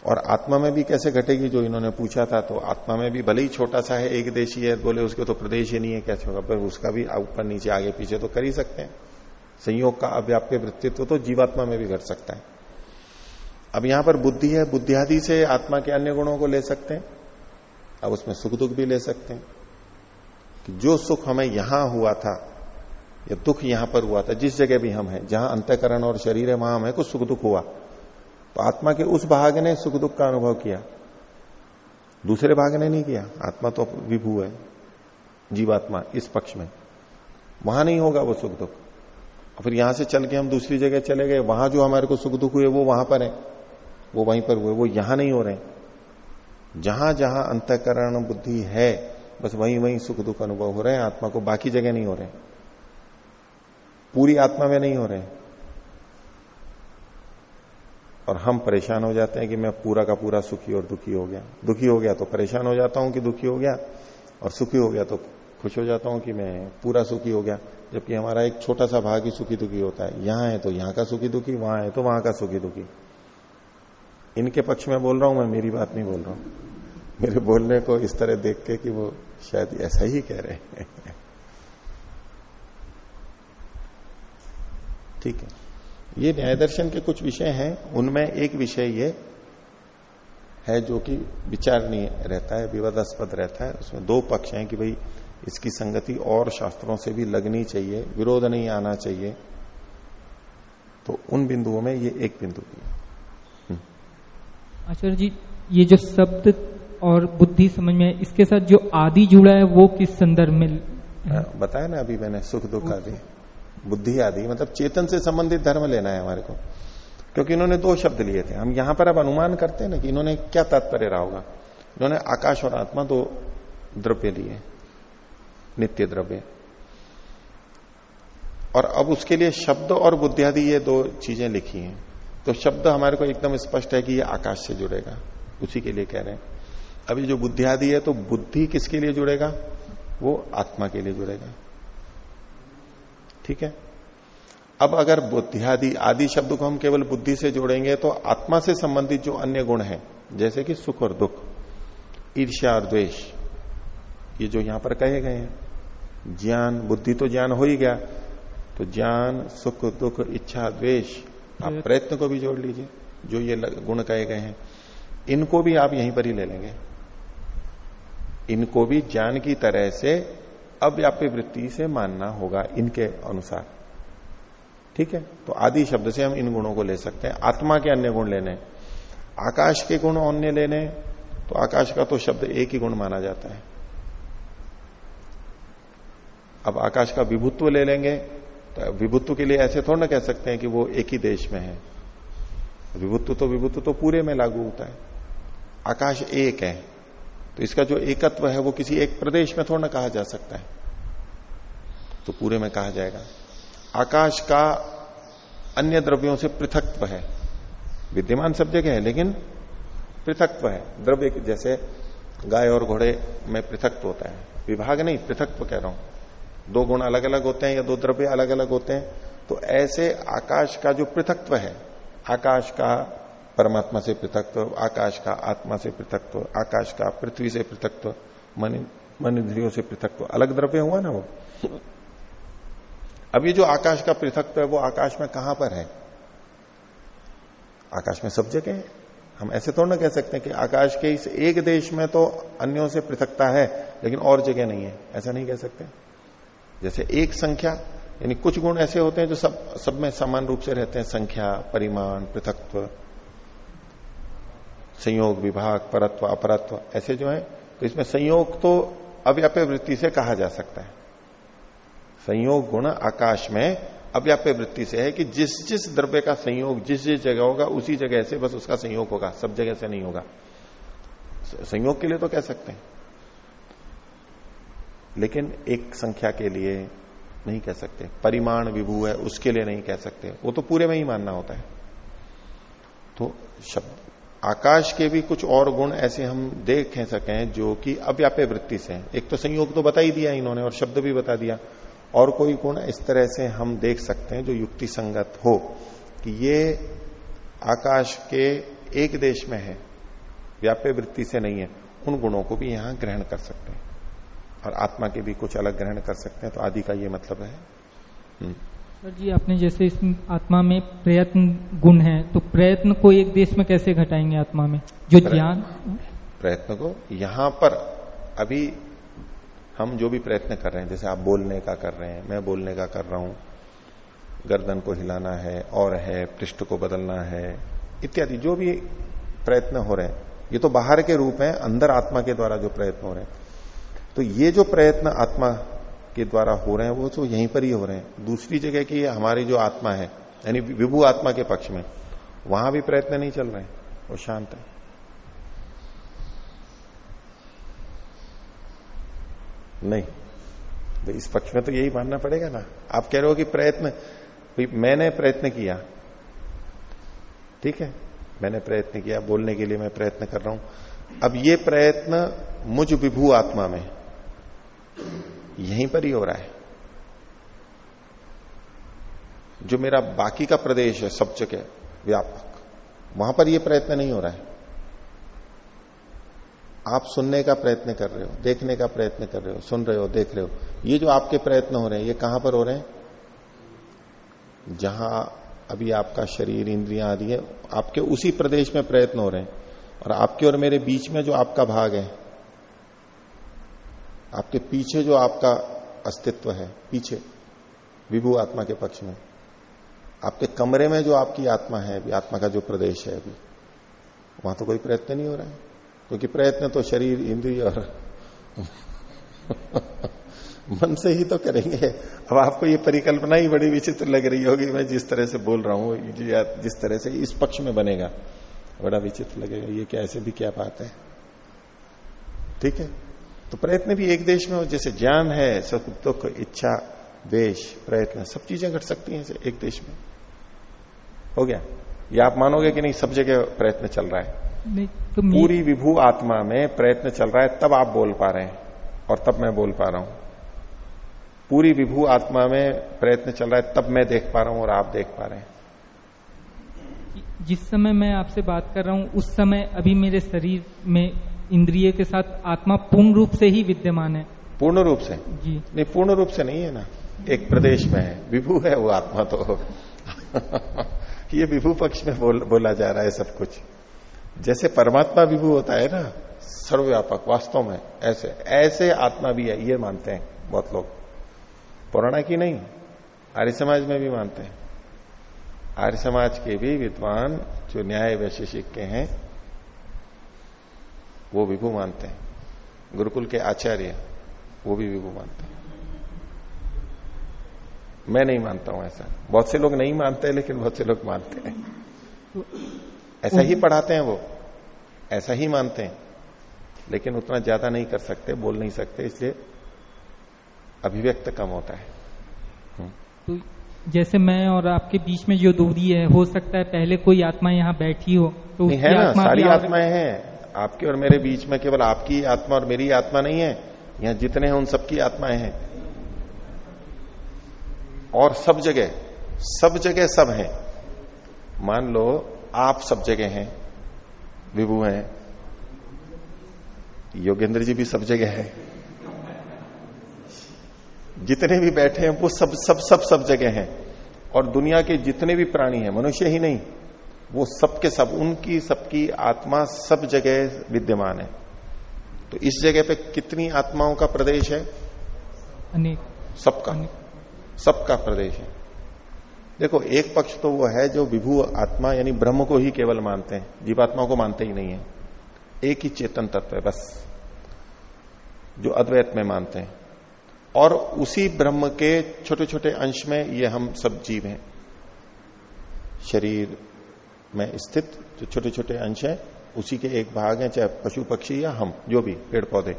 और आत्मा में भी कैसे घटेगी जो इन्होंने पूछा था? तो आत्मा में भी भले ही छोटा सा है, एक देशी है, बोले उसके तो प्रदेश ही नहीं है कैसे होगा पर उसका भी ऊपर नीचे, आगे पीछे तो कर ही सकते हैं। संयोग का अव्याप्य वृत्तित्व तो जीवात्मा में भी घट सकता है। अब यहाँ पर बुद्धि है, बुद्धियादि से आत्मा के अन्य गुणों को ले सकते हैं। अब उसमें सुख दुख भी ले सकते हैं। कि जो सुख हमें यहाँ हुआ था, या दुख यहाँ पर हुआ था, जिस जगह भी हम हैं, जहाँ अंतकरण और शरीर है, वहाँ हमें कुछ सुख दुख हुआ। तो आत्मा के उस भाग ने सुख दुख का अनुभव किया। दूसरे भाग ने नहीं किया। आत्मा तो विभू है, जीवात्मा इस पक्ष में। वहाँ नहीं होगा वो सुख दुख। और फिर यहाँ से चल के हम दूसरी जगह चले गए। वहाँ जो हमारे को सुख दुख हुए, वो वहाँ पर है। वो वहीं पर हुए, वो यहाँ नहीं हो रहे जहाँ जहाँ अंतकरण बुद्धि है, बस वहीं वहीं सुख दुख अनुभव हो रहे हैं। आत्मा को बाकी जगह नहीं हो रहे पूरी आत्मा में नहीं हो रहे और हम परेशान हो जाते हैं कि मैं पूरा का पूरा सुखी और दुखी हो गया। दुखी हो गया तो परेशान हो जाता हूँ कि दुखी हो गया, और सुखी हो गया तो खुश हो जाता हूँ कि मैं पूरा सुखी हो गया। जबकि हमारा एक छोटा सा भाग ही सुखी दुखी होता है। यहाँ है तो यहाँ का सुखी दुखी, वहाँ है तो वहाँ का सुखी दुखी। इनके पक्ष में बोल रहा हूँ, मैं मेरी बात नहीं बोल रहा हूँ। मेरे बोलने को इस तरह देख के कि वो शायद ऐसा ही कह रहे हैं। ठीक है। ये न्याय दर्शन के कुछ विषय हैं उनमें एक विषय ये है जो कि विचारणीय रहता है विवादास्पद रहता है। उसमें दो पक्ष हैं कि भाई इसकी संगति और शास्त्रों से भी लगनी चाहिए विरोध नहीं आना चाहिए। तो उन बिंदुओं में ये एक बिंदु भी हम्म। आचार्य जी ये जो शब्द और बुद्धि समझ में इसके साथ जो आदि जुड़ा है वो किस संदर्भ में हाँ, बताया ना अभी मैंने सुख दुख आदि। बुद्धि आदि मतलब चेतन से संबंधित धर्म लेना है हमारे को। क्योंकि इन्होंने दो शब्द लिए थे। हम यहाँ पर अब अनुमान करते हैं ना कि इन्होंने क्या तात्पर्य रहा होगा। इन्होंने आकाश और आत्मा दो द्रव्य लिए, नित्य द्रव्य। और अब उसके लिए शब्द और बुद्धि आदि ये दो चीज़ें लिखी हैं। तो शब्द हमारे को एकदम स्पष्ट है कि ये आकाश से जुड़ेगा। उसी के लिए कह रहे हैं। अभी जो बुद्धि आदि है तो बुद्धि किसके लिए जुड़ेगा? वो आत्मा के लिए जुड़ेगा। ठीक है? अब अगर बुद्धियादि आदि शब्द को हम केवल बुद्धि से जोड़ेंगे तो आत्मा से संबंधित जो अन्य गुण है जैसे कि सुख और दुख ईर्ष्या और द्वेष ये जो यहाँ पर कहे गए हैं। ज्ञान बुद्धि तो ज्ञान हो ही गया तो ज्ञान सुख दुख इच्छा द्वेष आप प्रयत्न को भी जोड़ लीजिए जो ये गुण कहे गए हैं। इनको भी आप यहीं पर ही ले लेंगे। इनको भी ज्ञान की तरह से अव्याप्य वृत्ति से मानना होगा इनके अनुसार। ठीक है? तो आदि शब्द से हम इन गुणों को ले सकते हैं। आत्मा के अन्य गुण लेने। आकाश के गुण अन्य लेने। तो आकाश का तो शब्द एक ही गुण माना जाता है। अब आकाश का विभुत्व ले लेंगे। तो विभुत्व के लिए ऐसे थोड़ा ना कह सकते हैं कि वो एक ही देश में है। विभुत्व तो विभुत्व तो पूरे में लागू होता है। आकाश एक है। तो इसका जो एकत्व है, वो किसी एक प्रदेश में थोड़ा ना कहा जा सकता है। तो पूरे में कहा जाएगा। आकाश का अन्य द्रव्यों से पृथकत्व है। विद्यमान सब जगह है, लेकिन पृथकत्व है। द्रव्य जैसे गाय और घोड़े में पृथकत्व होता है। विभाग नहीं, पृथकत्व कह रहा हूँ। दो गुण अलग अलग होते हैं या दो द्रव्य अलग अलग होते हैं। तो ऐसे आकाश का जो पृथकत्व है, आकाश का परमात्मा से पृथकत्व आकाश का आत्मा से पृथकत्व आकाश का पृथ्वी से पृथकत्व मन मन इंद्रियों से पृथकत्व अलग द्रव्य हुआ ना वो? अब ये जो आकाश का पृथकत्व है, वो आकाश में कहाँ पर है? आकाश में सब जगह है। हम ऐसे थोड़ा ना कह सकते हैं कि आकाश के इस एक देश में तो अन्यों से पृथकता है, लेकिन और जगह नहीं है। ऐसा नहीं कह सकते। जैसे एक संख्या, यानी कुछ गुण ऐसे होते हैं जो सब सब में समान रूप से रहते हैं। संख्या, परिमाण, पृथकत्व। संयोग, विभाग, परत्व, अपरत्व, ऐसे जो है तो इसमें संयोग तो अव्याप्य वृत्ति से कहा जा सकता है। संयोग गुण आकाश में अव्याप्य वृत्ति से है कि जिस जिस द्रव्य का संयोग, जिस जिस जगह होगा उसी जगह से बस उसका संयोग होगा, सब जगह से नहीं होगा। संयोग के लिए तो कह सकते हैं। लेकिन एक संख्या के लिए नहीं कह सकते। परिमाण विभू है, उसके लिए नहीं कह सकते। वो तो पूरे में ही मानना होता है। तो शब्द आकाश के भी कुछ और गुण ऐसे हम देख सकें जो कि अव्याप्य वृत्ति से एक तो संयोग तो बता ही दिया इन्होंने और शब्द भी बता दिया। और कोई गुण इस तरह से हम देख सकते हैं जो युक्ति संगत हो कि ये आकाश के एक देश में है, व्याप्य वृत्ति से नहीं है, उन गुणों को भी यहाँ ग्रहण कर सकते हैं। और आत्मा के भी कुछ अलग ग्रहण कर सकते हैं तो आदि का ये मतलब है। हम्म। सर जी आपने जैसे इस आत्मा में प्रयत्न गुण है तो प्रयत्न को एक देश में कैसे घटाएँगे आत्मा में? जो ज्ञान प्रयत्न को यहाँ पर अभी हम जो भी प्रयत्न कर रहे हैं जैसे आप बोलने का कर रहे हैं मैं बोलने का कर रहा हूँ गर्दन को हिलाना है और है पृष्ठ को बदलना है इत्यादि जो भी प्रयत्न हो रहे हैं ये तो बाहर के रूप में अंदर आत्मा के द्वारा जो प्रयत्न हो रहे हैं। तो ये जो प्रयत्न आत्मा के द्वारा हो रहे हैं, वो तो यहीं पर ही हो रहे हैं। दूसरी जगह की हमारी जो आत्मा है, यानी विभू आत्मा के पक्ष में, वहाँ भी प्रयत्न नहीं चल रहे वो शांत है। नहीं तो इस पक्ष में तो यही मानना पड़ेगा ना। आप कह रहे हो कि प्रयत्न मैंने प्रयत्न किया। ठीक है, मैंने प्रयत्न किया, बोलने के लिए मैं प्रयत्न कर रहा हूँ। अब ये प्रयत्न मुझ विभू आत्मा में यहीं पर ही हो रहा है। जो मेरा बाकी का प्रदेश है सब जगह व्यापक, वहाँ पर यह प्रयत्न नहीं हो रहा है। आप सुनने का प्रयत्न कर रहे हो, देखने का प्रयत्न कर रहे हो, सुन रहे हो, देख रहे हो, ये जो आपके प्रयत्न हो रहे हैं, ये कहाँ पर हो रहे हैं? जहाँ अभी आपका शरीर, इंद्रियाँ आदि है, आपके उसी प्रदेश में प्रयत्न हो रहे हैं। और आपके और मेरे बीच में जो आपका भाग है आपके पीछे जो आपका अस्तित्व है, पीछे, विभू आत्मा के पक्ष में, आपके कमरे में जो आपकी आत्मा है, अभी आत्मा का जो प्रदेश है अभी, वहाँ तो कोई प्रयत्न नहीं हो रहा है, क्योंकि प्रयत्न तो शरीर, इंद्रिय और मन से ही तो करेंगे। अब आपको ये परिकल्पना ही बड़ी विचित्र लग रही होगी, मैं जिस तरह से बोल रहा हूँ जिस तरह से इस पक्ष में बनेगा, बड़ा विचित्र लगेगा, ये क्या ऐसे भी क्या बात है। ठीक है? तो प्रयत्न भी एक देश में हो जैसे ज्ञान है सुख दुख इच्छा वेश प्रयत्न सब चीज़ें घट सकती हैं एक देश में। हो गया? ये आप मानोगे कि नहीं सब जगह प्रयत्न चल रहा है। नहीं तो पूरी विभू आत्मा में प्रयत्न चल रहा है तब आप बोल पा रहे हैं और तब मैं बोल पा रहा हूँ। पूरी विभू आत्मा में प्रयत्न चल रहा है तब मैं देख पा रहा हूँ और आप देख पा रहे हैं। जिस समय मैं आपसे बात कर रहा हूँ उस समय अभी मेरे शरीर में इंद्रिय के साथ आत्मा पूर्ण रूप से ही विद्यमान है। पूर्ण रूप से? जी। नहीं पूर्ण रूप से नहीं है ना। एक प्रदेश में है। विभू है वो आत्मा तो। ये विभू पक्ष में बोल, बोला जा रहा है सब कुछ। जैसे परमात्मा विभू होता है ना सर्वव्यापक वास्तव में ऐसे ऐसे आत्मा भी है ये मानते हैं बहुत लोग। पुराना की नहीं आर्य समाज में भी मानते हैं। आर्य समाज के भी विद्वान जो न्याय वैशेषिक के हैं वो विभू मानते हैं। गुरुकुल के आचार्य वो भी विभू मानते हैं। मैं नहीं मानता हूँ ऐसा। बहुत से लोग नहीं मानते लेकिन बहुत से लोग मानते हैं। ऐसा ही पढ़ाते हैं वो। ऐसा ही मानते हैं। लेकिन उतना ज़्यादा नहीं कर सकते बोल नहीं सकते इसलिए अभिव्यक्त कम होता है। हम्म। तो जैसे मैं और आपके बीच में जो दूरी है हो सकता है पहले कोई आत्मा यहाँ बैठी हो तो है ना सारी आत्माएँ हैं। आपके और मेरे बीच में केवल आपकी आत्मा और मेरी आत्मा नहीं है, यहाँ जितने हैं उन सबकी आत्माएँ हैं। और सब जगह सब जगह सब हैं। मान लो, आप सब जगह हैं, विभु हैं, योगेंद्र जी भी सब जगह है। जितने भी बैठे हैं, वो सब सब सब सब जगह हैं। और दुनिया के जितने भी प्राणी हैं, मनुष्य ही नहीं। वो सबके सब उनकी सबकी आत्मा सब जगह विद्यमान है। तो इस जगह पे कितनी आत्माओं का प्रदेश है? अनेक। सबका। सबका प्रदेश है। देखो एक पक्ष तो वो है जो विभू आत्मा यानी ब्रह्म को ही केवल मानते हैं जीवात्मा को मानते ही नहीं है। एक ही चेतन तत्व है बस जो अद्वैत में मानते हैं। और उसी ब्रह्म के छोटे छोटे अंश में ये हम सब जीव हैं। शरीर में स्थित जो छोटे छोटे अंश हैं, उसी के एक भाग हैं, चाहे पशु पक्षी या हम, जो भी पेड़ पौधे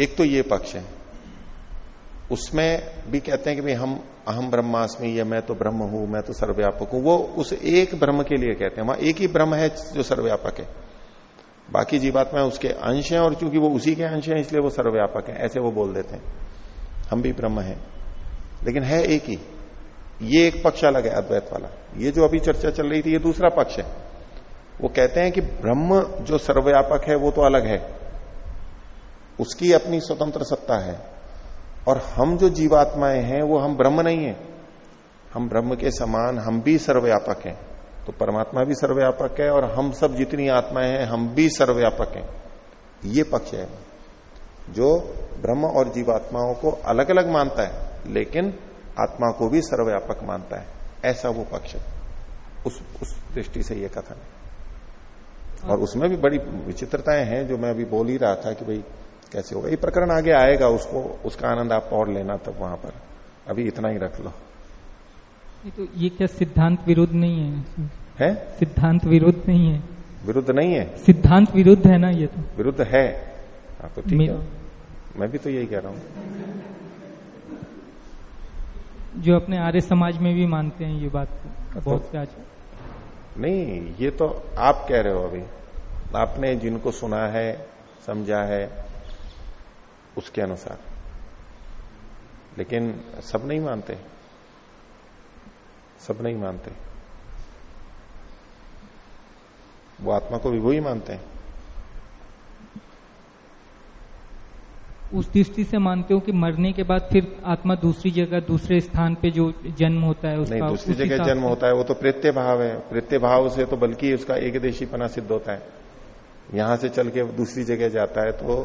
एक तो ये पक्ष है। उसमें भी कहते हैं कि भाई हम अहम ब्रह्मास्मि, या मैं तो ब्रह्म हूँ, मैं तो सर्वव्यापक हूँ, वो उस एक ब्रह्म के लिए कहते हैं। वहाँ एक ही ब्रह्म है जो सर्वव्यापक है। बाकी जीवात्मा उसके अंश हैं, और चूँकि वो उसी के अंश हैं, इसलिए वो सर्वव्यापक है, ऐसे वो बोल देते हैं। हम भी ब्रह्म हैं। लेकिन है एक ही। ये एक पक्ष अलग है, अद्वैत वाला। ये जो अभी चर्चा चल रही थी, ये दूसरा पक्ष है। वो कहते हैं कि ब्रह्म जो सर्वव्यापक है, वो तो अलग है। उसकी अपनी स्वतंत्र सत्ता है। और हम जो जीवात्माएँ हैं, वो हम ब्रह्म नहीं है। हम ब्रह्म के समान, हम भी सर्वव्यापक हैं। तो परमात्मा भी सर्वव्यापक है, और हम सब जितनी आत्माएँ हैं, हम भी सर्वव्यापक हैं। ये पक्ष है। जो ब्रह्म और जीवात्माओं को अलग अलग मानता है, लेकिन आत्मा को भी सर्वव्यापक मानता है। ऐसा वो पक्ष है। उस उस दृष्टि से ये कथन है। और उसमें भी बड़ी विचित्रताएँ हैं जो मैं अभी बोल ही रहा था कि भाई कैसे होगा? ये प्रकरण आगे आएगा उसको उसका आनंद आप और लेना तब वहाँ पर। अभी इतना ही रख लो। ये तो ये क्या सिद्धांत विरुद्ध नहीं है? है? सिद्धांत विरुद्ध नहीं है। विरुद्ध नहीं है? सिद्धांत विरुद्ध है ना ये तो। विरुद्ध है। तो ठीक है? मैं भी तो यही कह रहा हूँ। जो अपने आर्य समाज में भी मानते हैं ये बात को। तो- बहुत से। आज नहीं ये तो आप कह रहे हो अभी। आपने जिनको सुना है समझा है उसके अनुसार। लेकिन सब नहीं मानते। सब नहीं मानते। वो आत्मा को विभू ही मानते हैं। उस दृष्टि से मानते हो कि मरने के बाद फिर आत्मा दूसरी जगह दूसरे स्थान पे जो जन्म होता है उसका नहीं दूसरी जगह जन्म होता है वो तो प्रत्यय भाव है। प्रत्यय भाव से तो बल्कि उसका एक देशीपना सिद्ध होता है। यहाँ से चल के दूसरी जगह जाता है तो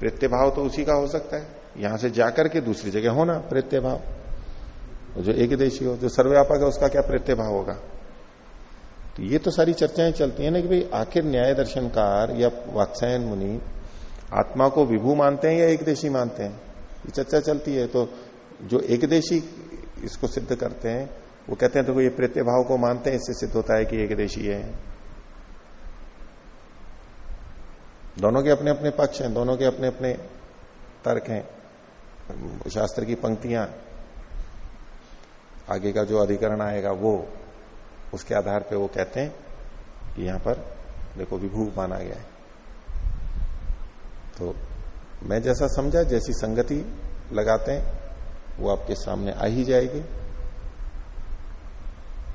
प्रत्यय भाव तो उसी का हो सकता है। यहाँ से जाकर के दूसरी जगह होना प्रत्यय भाव तो जो एक देशी हो जो सर्वव्यापक है उसका क्या प्रत्यय भाव होगा? तो ये तो सारी चर्चाएँ चलती है ना कि भाई आखिर न्याय दर्शनकार या वात्सायन मुनि आत्मा को विभू मानते हैं या एक देशी मानते हैं? ये चर्चा चलती है तो जो एक देशी इसको सिद्ध करते हैं, वो कहते हैं तो ये प्रत्यय भाव को मानते हैं, इससे सिद्ध होता है कि एक देशी है। दोनों के अपने अपने पक्ष हैं, दोनों के अपने अपने तर्क हैं, शास्त्र की पंक्तियाँ। आगे का जो अधिकरण आएगा, वो, उसके आधार पे वो कहते हैं कि यहाँ पर, देखो, विभू माना गया है। तो मैं जैसा समझा, जैसी संगति लगाते हैं, वो आपके सामने आ ही जाएगी।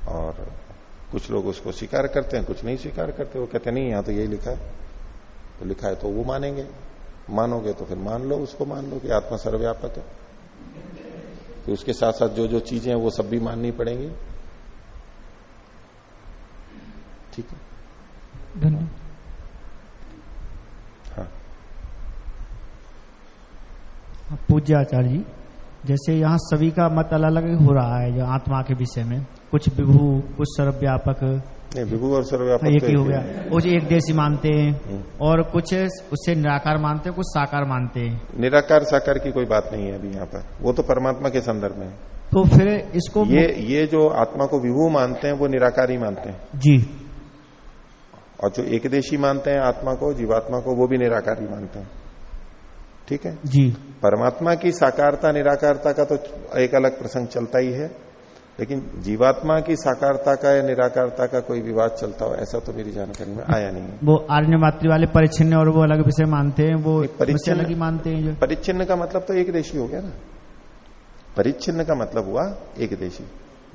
और कुछ लोग उसको स्वीकार करते हैं, कुछ नहीं स्वीकार करते, वो कहते नहीं, यहाँ तो यही लिखा है। तो लिखा है तो वो मानेंगे। मानोगे तो फिर मान लो, उसको मान लो कि आत्मा सर्वव्यापक है। तो उसके साथ साथ जो जो चीज़ें हैं, वो सब भी माननी पड़ेंगी। ठीक है? धन्यवाद। पूज्य आचार्य जी जैसे यहाँ सभी का मत अलग अलग हो रहा है जो आत्मा के विषय में। कुछ विभू कुछ सर्वव्यापक। विभू और सर्वव्यापक एक तो ही हो गया। कुछ एक देशी मानते हम्म। हैं और कुछ उससे निराकार मानते हैं कुछ साकार मानते हैं। निराकार साकार की कोई बात नहीं है अभी यहाँ पर। वो तो परमात्मा के संदर्भ में है। तो फिर इसको ये ये जो आत्मा को विभू मानते हैं वो निराकार ही मानते हैं। जी। और जो एकदेशी मानते हैं आत्मा को जीवात्मा को वो भी निराकार ही मानते हैं। ठीक है? जी। परमात्मा की साकारता निराकारता का तो एक अलग प्रसंग चलता ही है। लेकिन जीवात्मा की साकारता का या निराकारता का कोई विवाद चलता हो ऐसा तो मेरी जानकारी में आया नहीं है। वो आर्य मातृ वाले परिच्छिन्न और वो अलग विषय मानते हैं वो अलग ही मानते हैं जो। परिच्छिन्न का मतलब तो एक देशी हो गया ना। परिच्छिन्न का मतलब हुआ एक देशी।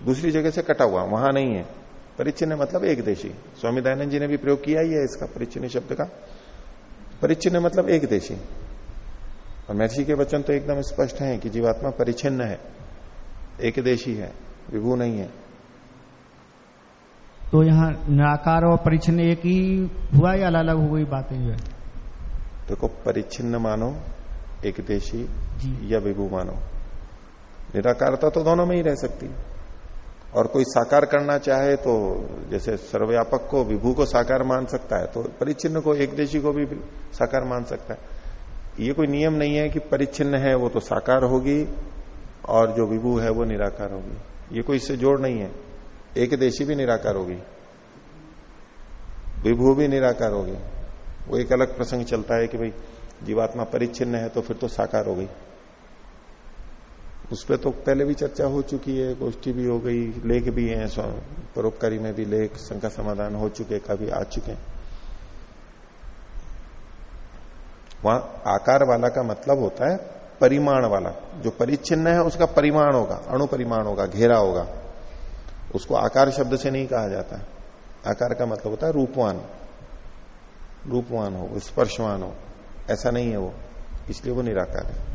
दूसरी जगह से कटा हुआ वहाँ नहीं है। परिच्छिन्न मतलब एक देशी। स्वामी दयानंद जी ने भी प्रयोग किया ही है इसका परिच्छिन्न शब्द का। परिच्छिन्न मतलब एक देशी। और महर्षि के वचन तो एकदम स्पष्ट है कि जीवात्मा परिच्छिन्न है एक देशी है विभू नहीं है। तो यहाँ निराकार और परिच्छिन्न एक ही हुआ या अलग अलग हो गई बातें जो है? देखो तो परिच्छिन्न मानो एक देशी या विभू मानो। निराकारता तो दोनों में ही रह सकती है। और कोई साकार करना चाहे तो जैसे सर्वव्यापक को विभू को साकार मान सकता है तो परिच्छिन्न को एक देशी को भी साकार मान सकता है। ये कोई नियम नहीं है कि परिच्छिन्न है, वो तो साकार होगी और जो विभू है वो निराकार होगी। ये कोई इससे जोड़ नहीं है। एक देशी भी निराकार होगी, विभू भी निराकार होगी। वो एक अलग प्रसंग चलता है कि भाई जीवात्मा परिच्छिन्न है तो फिर तो साकार हो गई उस पर तो पहले भी चर्चा हो चुकी है, गोष्ठी भी हो गई, लेख भी हैं परोपकारी में भी लेख, शंका समाधान हो चुके काफ़ी आ चुके हैं। वहाँ आकार वाला का मतलब होता है परिमाण वाला। जो परिच्छिन्न है उसका परिमाण होगा अणु परिमाण होगा घेरा होगा। उसको आकार शब्द से नहीं कहा जाता। आकार का मतलब होता है रूपवान। रूपवान हो स्पर्शवान हो। ऐसा नहीं है वो। इसलिए वो निराकार है।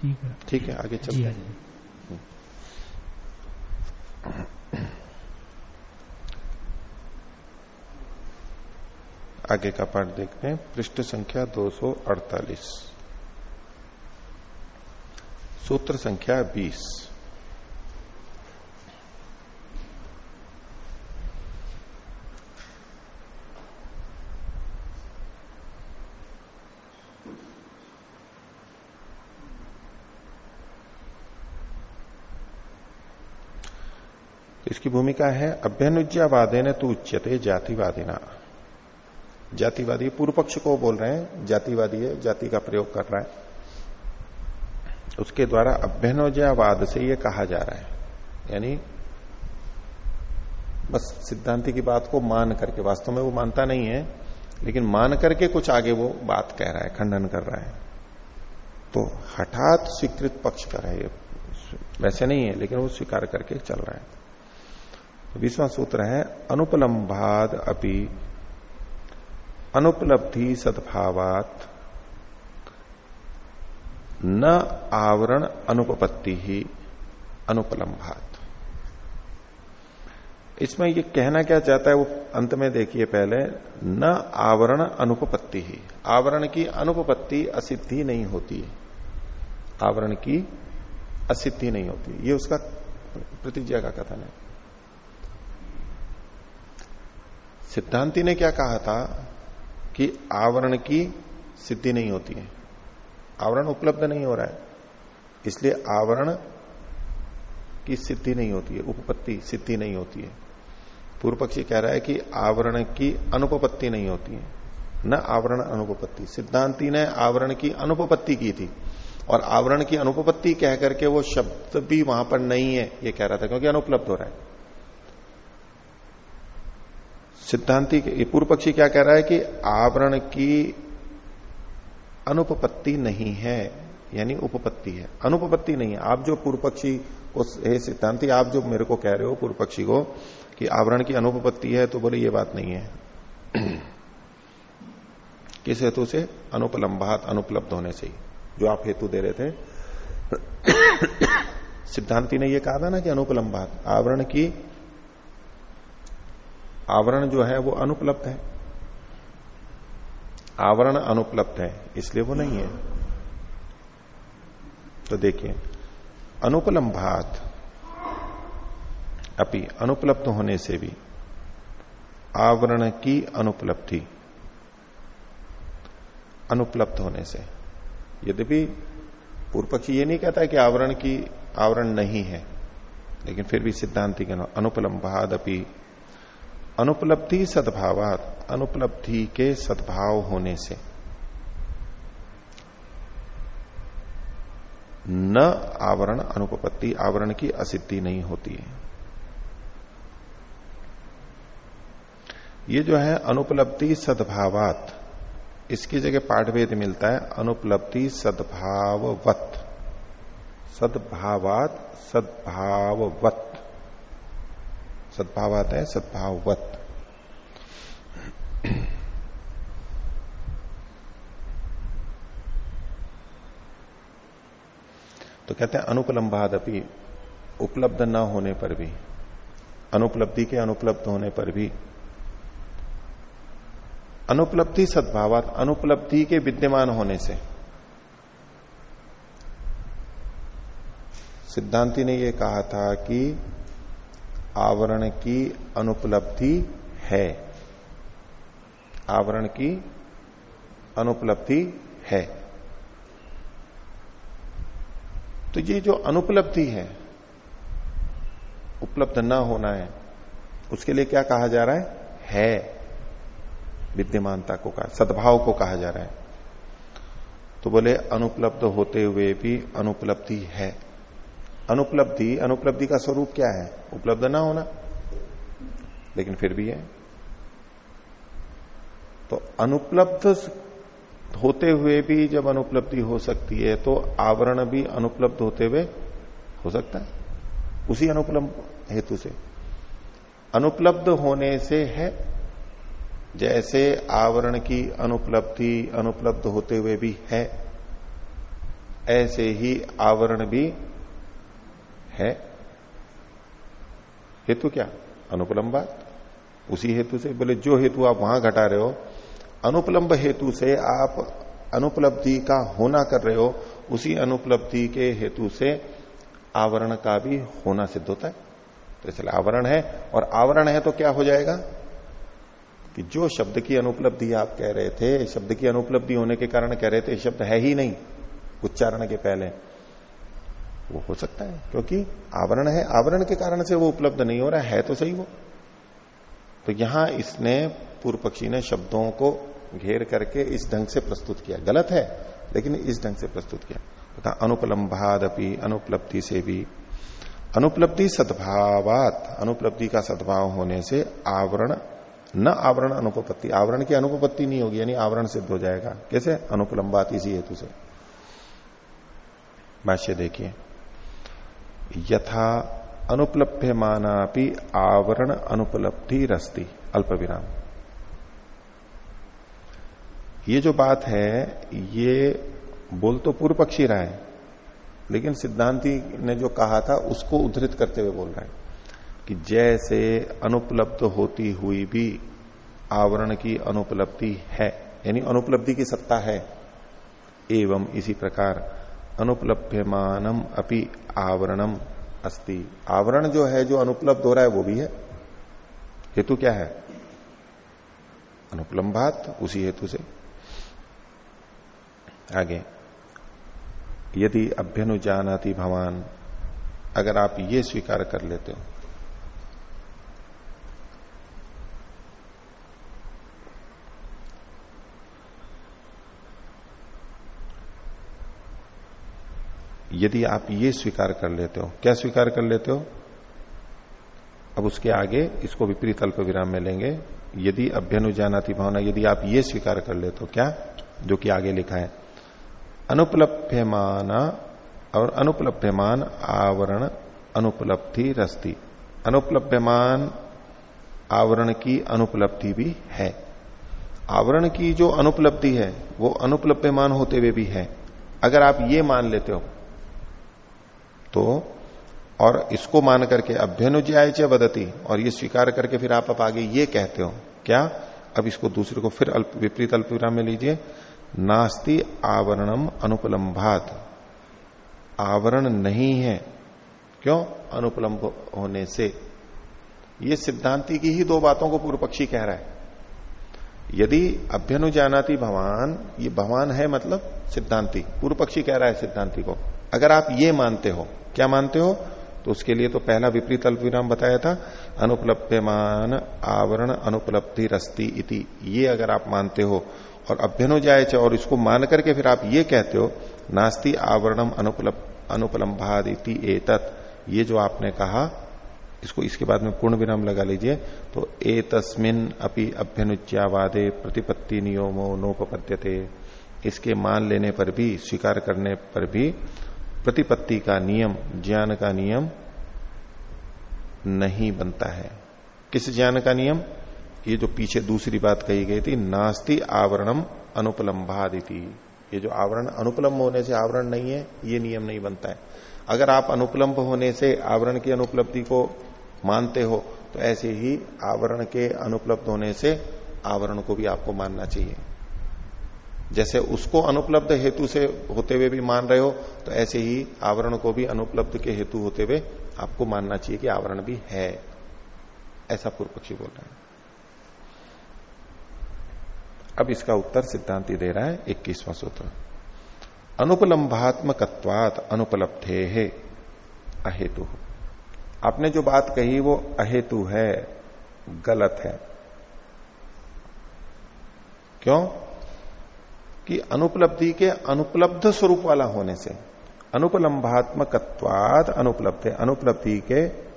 ठीक है। ठीक है आगे चलते हैं। आगे का पाठ देखते हैं। पृष्ठ संख्या 248 सूत्र संख्या 20 इसकी भूमिका है अभ्यनुज्ञावादे न तो उच्यते जातिवादिना। जातिवादी, पूर्व पक्ष को बोल रहे हैं, जातिवादी है, जाति का प्रयोग कर रहा है। उसके द्वारा अभ्यनुज्ञावाद से ये कहा जा रहा है। यानी, बस सिद्धांति की बात को मान करके, वास्तव में वो मानता नहीं है, लेकिन मान करके कुछ आगे वो बात कह रहा है, खंडन कर रहा है। तो हठात स्वीकृत पक्ष कर है वैसे नहीं है, लेकिन वो स्वीकार करके चल रहा है। तो बीसवा सूत्र है, अनुपलम्भाद अपि अनुपलब्धि सद्भावात। न आवरण अनुपपत्ति ही अनुपलम्भात। इसमें ये कहना क्या चाहता है वो अंत में देखिए पहले, न आवरण अनुपपत्ति ही। आवरण की अनुपपत्ति असिद्धि नहीं होती है। आवरण की असिद्धि नहीं होती ये उसका प्रतिज्ञा का कथन है। सिद्धांति ने क्या कहा था? कि आवरण की सिद्धि नहीं होती है। आवरण उपलब्ध नहीं हो रहा है। इसलिए आवरण की सिद्धि नहीं होती है, उपपत्ति सिद्धि नहीं होती है। पूर्व पक्षी कह रहा है कि आवरण की अनुपपत्ति नहीं होती है। न आवरण अनुपपत्ति। सिद्धांति ने आवरण की अनुपपत्ति की थी। और आवरण की अनुपपत्ति कह करके वो शब्द भी वहाँ पर नहीं है, ये कह रहा था, क्योंकि अनुपलब्ध हो रहा है। सिद्धांति पूर्व पक्षी क्या कह रहा है कि आवरण की अनुपपत्ति नहीं है, यानी उपपत्ति है। अनुपपत्ति नहीं है। आप जो पूर्व पक्षी को सिद्धांति, आप जो मेरे को कह रहे हो पूर्व पक्षी को कि आवरण की अनुपपत्ति है तो बोले ये बात नहीं है। किस हेतु से? अनुपलम्बात अनुपलब्ध होने से ही, जो आप हेतु दे रहे थे। सिद्धांति ने यह कहा था ना कि अनुपलम्बात आवरण की आवरण जो है वो अनुपलब्ध है। आवरण अनुपलब्ध है, इसलिए वो नहीं है। तो देखिए अनुपलम्भात अपनी अनुपलब्ध होने से भी आवरण की अनुपलब्धि, अनुपलब्ध होने से। यद्यपि पूर्व पक्षी ये नहीं कहता कि आवरण की आवरण नहीं है, लेकिन फिर भी सिद्धांति के अनुपलम्भाद अपनी अनुपलब्धि सद्भावात, अनुपलब्धि के सद्भाव होने से। न आवरण अनुपपत्ति, आवरण की असिद्धि नहीं होती है। ये जो है अनुपलब्धि सद्भावात, इसकी जगह पाठभेद मिलता है, अनुपलब्धि सद्भाववत। सद्भावात, सद्भाववत। सद्भावात है, सद्भाववत। तो कहते हैं अनुपलम्बादपि उपलब्ध न होने पर भी, अनुपलब्धि के अनुपलब्ध होने पर भी, अनुपलब्धि सद्भावात, अनुपलब्धि के विद्यमान होने से, सिद्धांति ने यह कहा था कि आवरण की अनुपलब्धि है। आवरण की अनुपलब्धि है। तो ये जो अनुपलब्धि है, उपलब्ध न होना है, उसके लिए क्या कहा जा रहा है? है। विद्यमानता को कहा, सद्भाव को कहा जा रहा है। तो बोले, अनुपलब्ध होते हुए भी अनुपलब्धि है। अनुपलब्धि अनुपलब्धि का स्वरूप क्या है? उपलब्ध ना होना। लेकिन फिर भी है। तो अनुपलब्ध होते हुए भी जब अनुपलब्धि हो सकती है तो आवरण भी अनुपलब्ध होते हुए हो सकता है। उसी अनुपलब्ध हेतु से। अनुपलब्ध होने से है, जैसे आवरण की अनुपलब्धि अनुपलब्ध होते हुए भी है, ऐसे ही आवरण भी है। हेतु क्या? अनुपलम्बात उसी हेतु से, बोले, जो हेतु आप वहाँ घटा रहे हो अनुपलम्ब हेतु से आप अनुपलब्धि का होना कर रहे हो, उसी अनुपलब्धि के हेतु से आवरण का भी होना सिद्ध होता है। तो इसलिए आवरण है, और आवरण है तो क्या हो जाएगा? कि जो शब्द की अनुपलब्धि आप कह रहे थे, शब्द की अनुपलब्धि होने के कारण कह रहे थे शब्द है ही नहीं। उच्चारण के पहले। वो हो सकता है, क्योंकि आवरण है, आवरण के कारण से वो उपलब्ध नहीं हो रहा, है तो सही वो। तो यहाँ इसने पूर्व पक्षी ने शब्दों को घेर करके इस ढंग से प्रस्तुत किया। गलत है, लेकिन इस ढंग से प्रस्तुत किया। तथा तो अनुपलम्भादपि अनुपलब्धि से भी। अनुपलब्धि सद्भावात, अनुपलब्धि का सद्भाव होने से आवरण, न आवरण अनुपपत्ति, आवरण की अनुपपत्ति नहीं होगी, यानी आवरण सिद्ध हो जाएगा। कैसे? अनुपलम्बात इसी हेतु से। भाष्य देखिए। यथा अनुपलभ्य मानापि आवरण अनुपलब्धि रस्ती अल्प विराम ये जो बात है, ये बोल तो पूर्व पक्षी रहा है, लेकिन सिद्धांति ने जो कहा था, उसको उद्धृत करते हुए बोल रहे हैं कि जैसे अनुपलब्ध होती हुई भी आवरण की अनुपलब्धि है, यानी अनुपलब्धि की सत्ता है, एवं इसी प्रकार अनुपलभ्यमानम अपि आवरणम अस्ति। आवरण जो है, जो अनुपलब्ध हो रहा है, वो भी है। हेतु क्या है? अनुपलम्भात उसी हेतु से। आगे। यदि अभ्यनुजानाति भवान, अगर आप ये स्वीकार कर लेते हो यदि आप ये स्वीकार कर लेते हो, क्या स्वीकार कर लेते हो? अब उसके आगे इसको विपरीत अल्प विराम में लेंगे। यदि अभ्यनुजानाति भावना, यदि आप ये स्वीकार कर लेते हो, क्या? जो कि आगे लिखा है। अनुपलभ्यमान और अनुपलभ्यमान आवरण अनुपलब्धि रस्ती। अनुपलभ्यमान आवरण की अनुपलब्धि भी है। आवरण की जो अनुपलब्धि है, वो अनुपलभ्यमान होते हुए भी है। अगर आप ये मान लेते हो तो और इसको मान करके अभ्यनुज्याय च वदती, और ये स्वीकार करके फिर आप अब आगे ये कहते हो, क्या? अब इसको दूसरे को फिर अल्प, विपरीत अल्प विराम में लीजिए। नास्ति आवरणम अनुपलम्भात आवरण नहीं है। क्यों? अनुपलम्ब होने से। ये सिद्धांति की ही दो बातों को पूर्व पक्षी कह रहा है। यदि अभ्यनुजानाति भवान, ये भवान है मतलब सिद्धांति। पूर्व पक्षी कह रहा है सिद्धांति को। अगर आप ये मानते हो, क्या मानते हो? तो उसके लिए तो पहला विपरीत अल्प विराम बताया था अनुपलब्धमान आवरण अनुपलब्धि रस्ती इति। ये अगर आप मानते हो और अभ्यनो जाए और इसको मान करके फिर आप ये कहते हो, नास्ती आवरणम अनुपलब्ध अनुपलम्भादिति एतत। ये जो आपने कहा, इसको इसके बाद में पूर्ण विराम लगा लीजिए। तो ए तस्मिन अपनी अभ्यनुज्ञावादे प्रतिपत्ति नियमो नोपद्यते इसके मान लेने पर भी, स्वीकार करने पर भी प्रतिपत्ति का नियम, ज्ञान का नियम नहीं बनता है। किस ज्ञान का नियम? ये जो पीछे दूसरी बात कही गई थी, नास्ति आवरणम अनुपलम्भादिति ये जो आवरण अनुपलम्ब होने से आवरण नहीं है, ये नियम नहीं बनता है। अगर आप अनुपलम्ब होने से आवरण की अनुपलब्धि को मानते हो तो ऐसे ही आवरण के अनुपलब्ध होने से आवरण को भी आपको मानना चाहिए। जैसे उसको अनुपलब्ध हेतु से होते हुए भी मान रहे हो तो ऐसे ही आवरण को भी अनुपलब्ध के हेतु होते हुए आपको मानना चाहिए कि आवरण भी है। ऐसा पूर्व पक्षी बोल रहे हैं। अब इसका उत्तर सिद्धांति दे रहा है इक्कीसवां सूत्र। अनुपलम्भात्मकत्वात अनुपलब्धे है अहेतु। आपने जो बात कही वो अहेतु है, गलत है। क्यों? कि अनुपलब्धि के अनुपलब्ध स्वरूप वाला होने से अनुपलम्भात्मकत्वाद अनुपलब्ध अनुपलब्धि के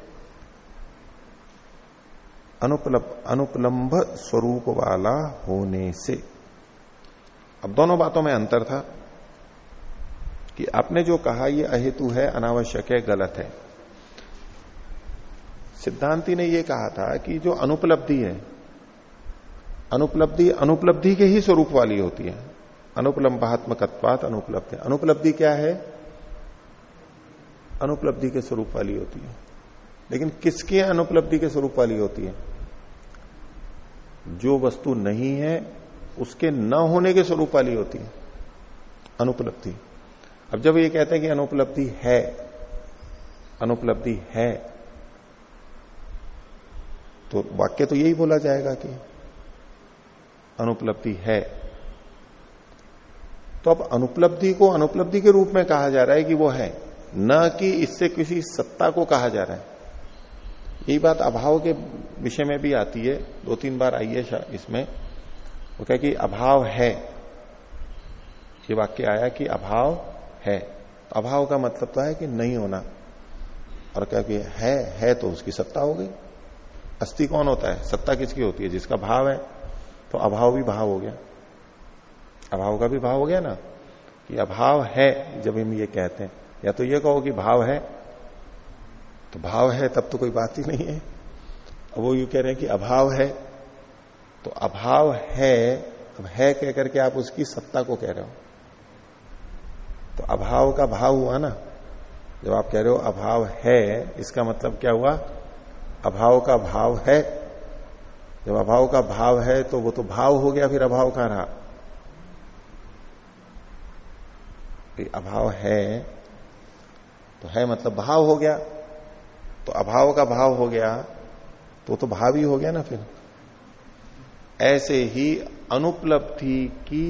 अनुपलब्ध अनुपलम्भ स्वरूप वाला होने से। अब दोनों बातों में अंतर था कि आपने जो कहा, ये अहेतु है, अनावश्यक है, गलत है। सिद्धांति ने यह कहा था कि जो अनुपलब्धि है, अनुपलब्धि अनुपलब्धि के ही स्वरूप वाली होती है। अनुपलम्बात्मकत्वात अनुपलब्धि। अनुपलब्धि क्या है? अनुपलब्धि के स्वरूप वाली होती है। लेकिन किसके अनुपलब्धि के स्वरूप वाली होती है? जो वस्तु नहीं है, उसके न होने के स्वरूप वाली होती है। अनुपलब्धि। अब जब ये कहते हैं कि अनुपलब्धि है अनुपलब्धि है तो वाक्य तो यही बोला जाएगा कि अनुपलब्धि है। तो अब अनुपलब्धि को अनुपलब्धि के रूप में कहा जा रहा है कि वो है। न कि इससे किसी सत्ता को कहा जा रहा है। यही बात अभाव के विषय में भी आती है। दो तीन बार आई है इसमें। वो कह कि अभाव है। ये वाक्य आया कि अभाव है। अभाव का मतलब तो है कि नहीं होना। और क्या कि है है तो उसकी सत्ता हो गई। अस्थि कौन होता है? सत्ता किसकी होती है? जिसका भाव है। तो अभाव भी भाव हो गया। अभाव का भी भाव हो गया ना, कि अभाव है जब हम ये कहते हैं। या तो ये कहो कि भाव है तो भाव है तब तो कोई बात ही नहीं है। अब वो यू कह रहे हैं कि अभाव है तो अभाव है, अब है कह करके आप उसकी सत्ता को कह रहे हो। तो अभाव का भाव हुआ ना, जब आप कह रहे हो अभाव है, इसका मतलब क्या हुआ? अभाव का भाव है। जब अभाव का भाव है तो वो तो भाव हो गया, फिर अभाव का रहा? अभाव है तो है मतलब भाव हो गया। तो अभाव का भाव हो गया तो तो भाव ही हो गया ना फिर। ऐसे ही अनुपलब्धि की,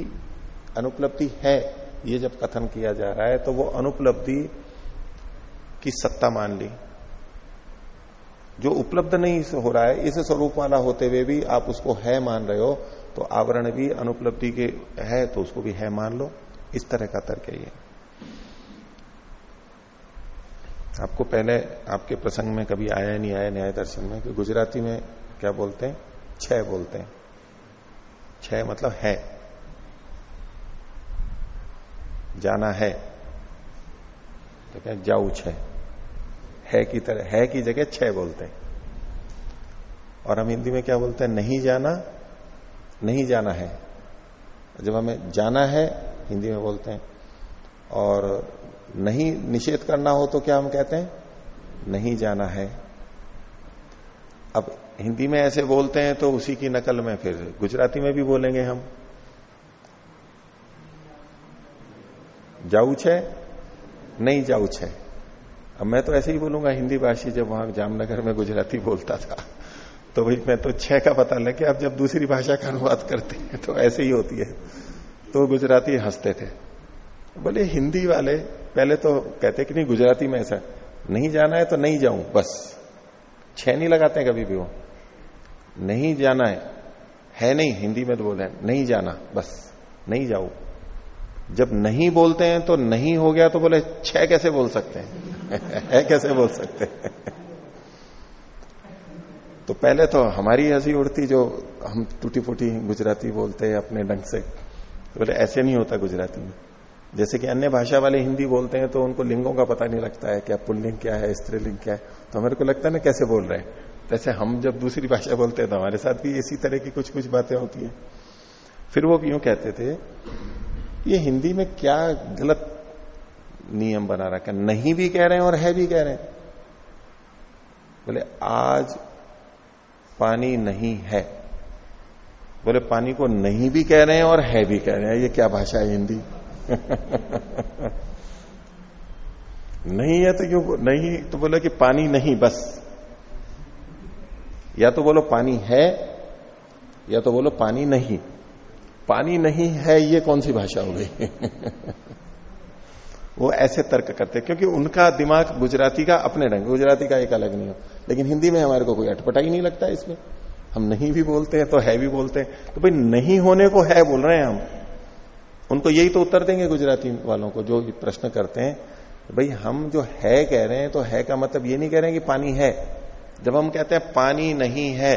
अनुपलब्धि है, ये जब कथन किया जा रहा है तो वो अनुपलब्धि की सत्ता मान ली। जो उपलब्ध नहीं हो रहा है, इस स्वरूप वाला होते हुए भी आप उसको है मान रहे हो तो आवरण भी अनुपलब्धि के है तो उसको भी है मान लो। इस तरह का तर्क है आपको पहले आपके प्रसंग में कभी आया नहीं आया न्याय दर्शन में? कि गुजराती में क्या बोलते हैं? छह बोलते हैं। छह मतलब है। जाना है। तो क्या जाऊ छह है की तरह, है की जगह छह बोलते हैं। और हम हिंदी में क्या बोलते हैं? नहीं जाना नहीं जाना है। जब हमें जाना है, हिंदी में बोलते हैं। और नहीं निषेध करना हो तो क्या हम कहते हैं? नहीं जाना है। अब हिंदी में ऐसे बोलते हैं तो उसी की नकल में फिर गुजराती में भी बोलेंगे हम। जाऊ छे नहीं जाऊ छे अब मैं तो ऐसे ही बोलूँगा, हिंदी भाषी जब वहाँ जामनगर में गुजराती बोलता था तो भाई मैं तो छह का पता लगे अब जब दूसरी भाषा का अनुवाद करते हैं तो ऐसे ही होती है। तो गुजराती हँसते थे। बोले, हिंदी वाले, पहले तो कहते कि नहीं, गुजराती में ऐसा नहीं जाना है तो नहीं जाऊँ, बस। छह नहीं लगाते हैं कभी भी वो। नहीं जाना है। है नहीं, हिंदी में तो बोले नहीं जाना, बस। नहीं जाओ जब नहीं बोलते हैं तो नहीं हो गया तो बोले, छह कैसे बोल सकते हैं? है कैसे बोल सकते हैं? तो पहले तो हमारी हँसी उड़ती जो हम टूटी फूटी गुजराती बोलते हैं अपने ढंग से। तो बोले, ऐसे नहीं होता गुजराती में। जैसे कि अन्य भाषा वाले हिंदी बोलते हैं तो उनको लिंगों का पता नहीं लगता है क्या पुल्लिंग क्या है, स्त्रीलिंग क्या है। तो हमारे को लगता है ना, कैसे बोल रहे हैं? जैसे हम जब दूसरी भाषा बोलते हैं तो हमारे साथ भी इसी तरह की कुछ कुछ बातें होती है। फिर वो यूँ कहते थे, ये हिंदी में क्या गलत नियम बना रखा नहीं भी कह रहे हैं और है भी कह रहे हैं। बोले, आज पानी नहीं है। बोले, पानी को नहीं भी कह रहे हैं और है भी कह रहे हैं। ये क्या भाषा है हिंदी? नहीं है तो क्यों नहीं तो बोले कि पानी नहीं, बस। या तो बोलो पानी है, या तो बोलो पानी नहीं। पानी नहीं है, ये कौन सी भाषा हो गई? वो ऐसे तर्क करते क्योंकि उनका दिमाग गुजराती का अपने ढंग, गुजराती का एक अलग नहीं हो। लेकिन हिंदी में हमारे को कोई अटपटा ही नहीं लगता इसमें। हम नहीं भी बोलते हैं तो है भी बोलते हैं। तो भाई नहीं होने को है बोल रहे हैं हम। उनको यही तो उत्तर देंगे गुजराती वालों को, जो प्रश्न करते हैं। भाई, हम जो है कह रहे हैं तो है का मतलब ये नहीं कह रहे हैं कि पानी है। जब हम कहते हैं पानी नहीं है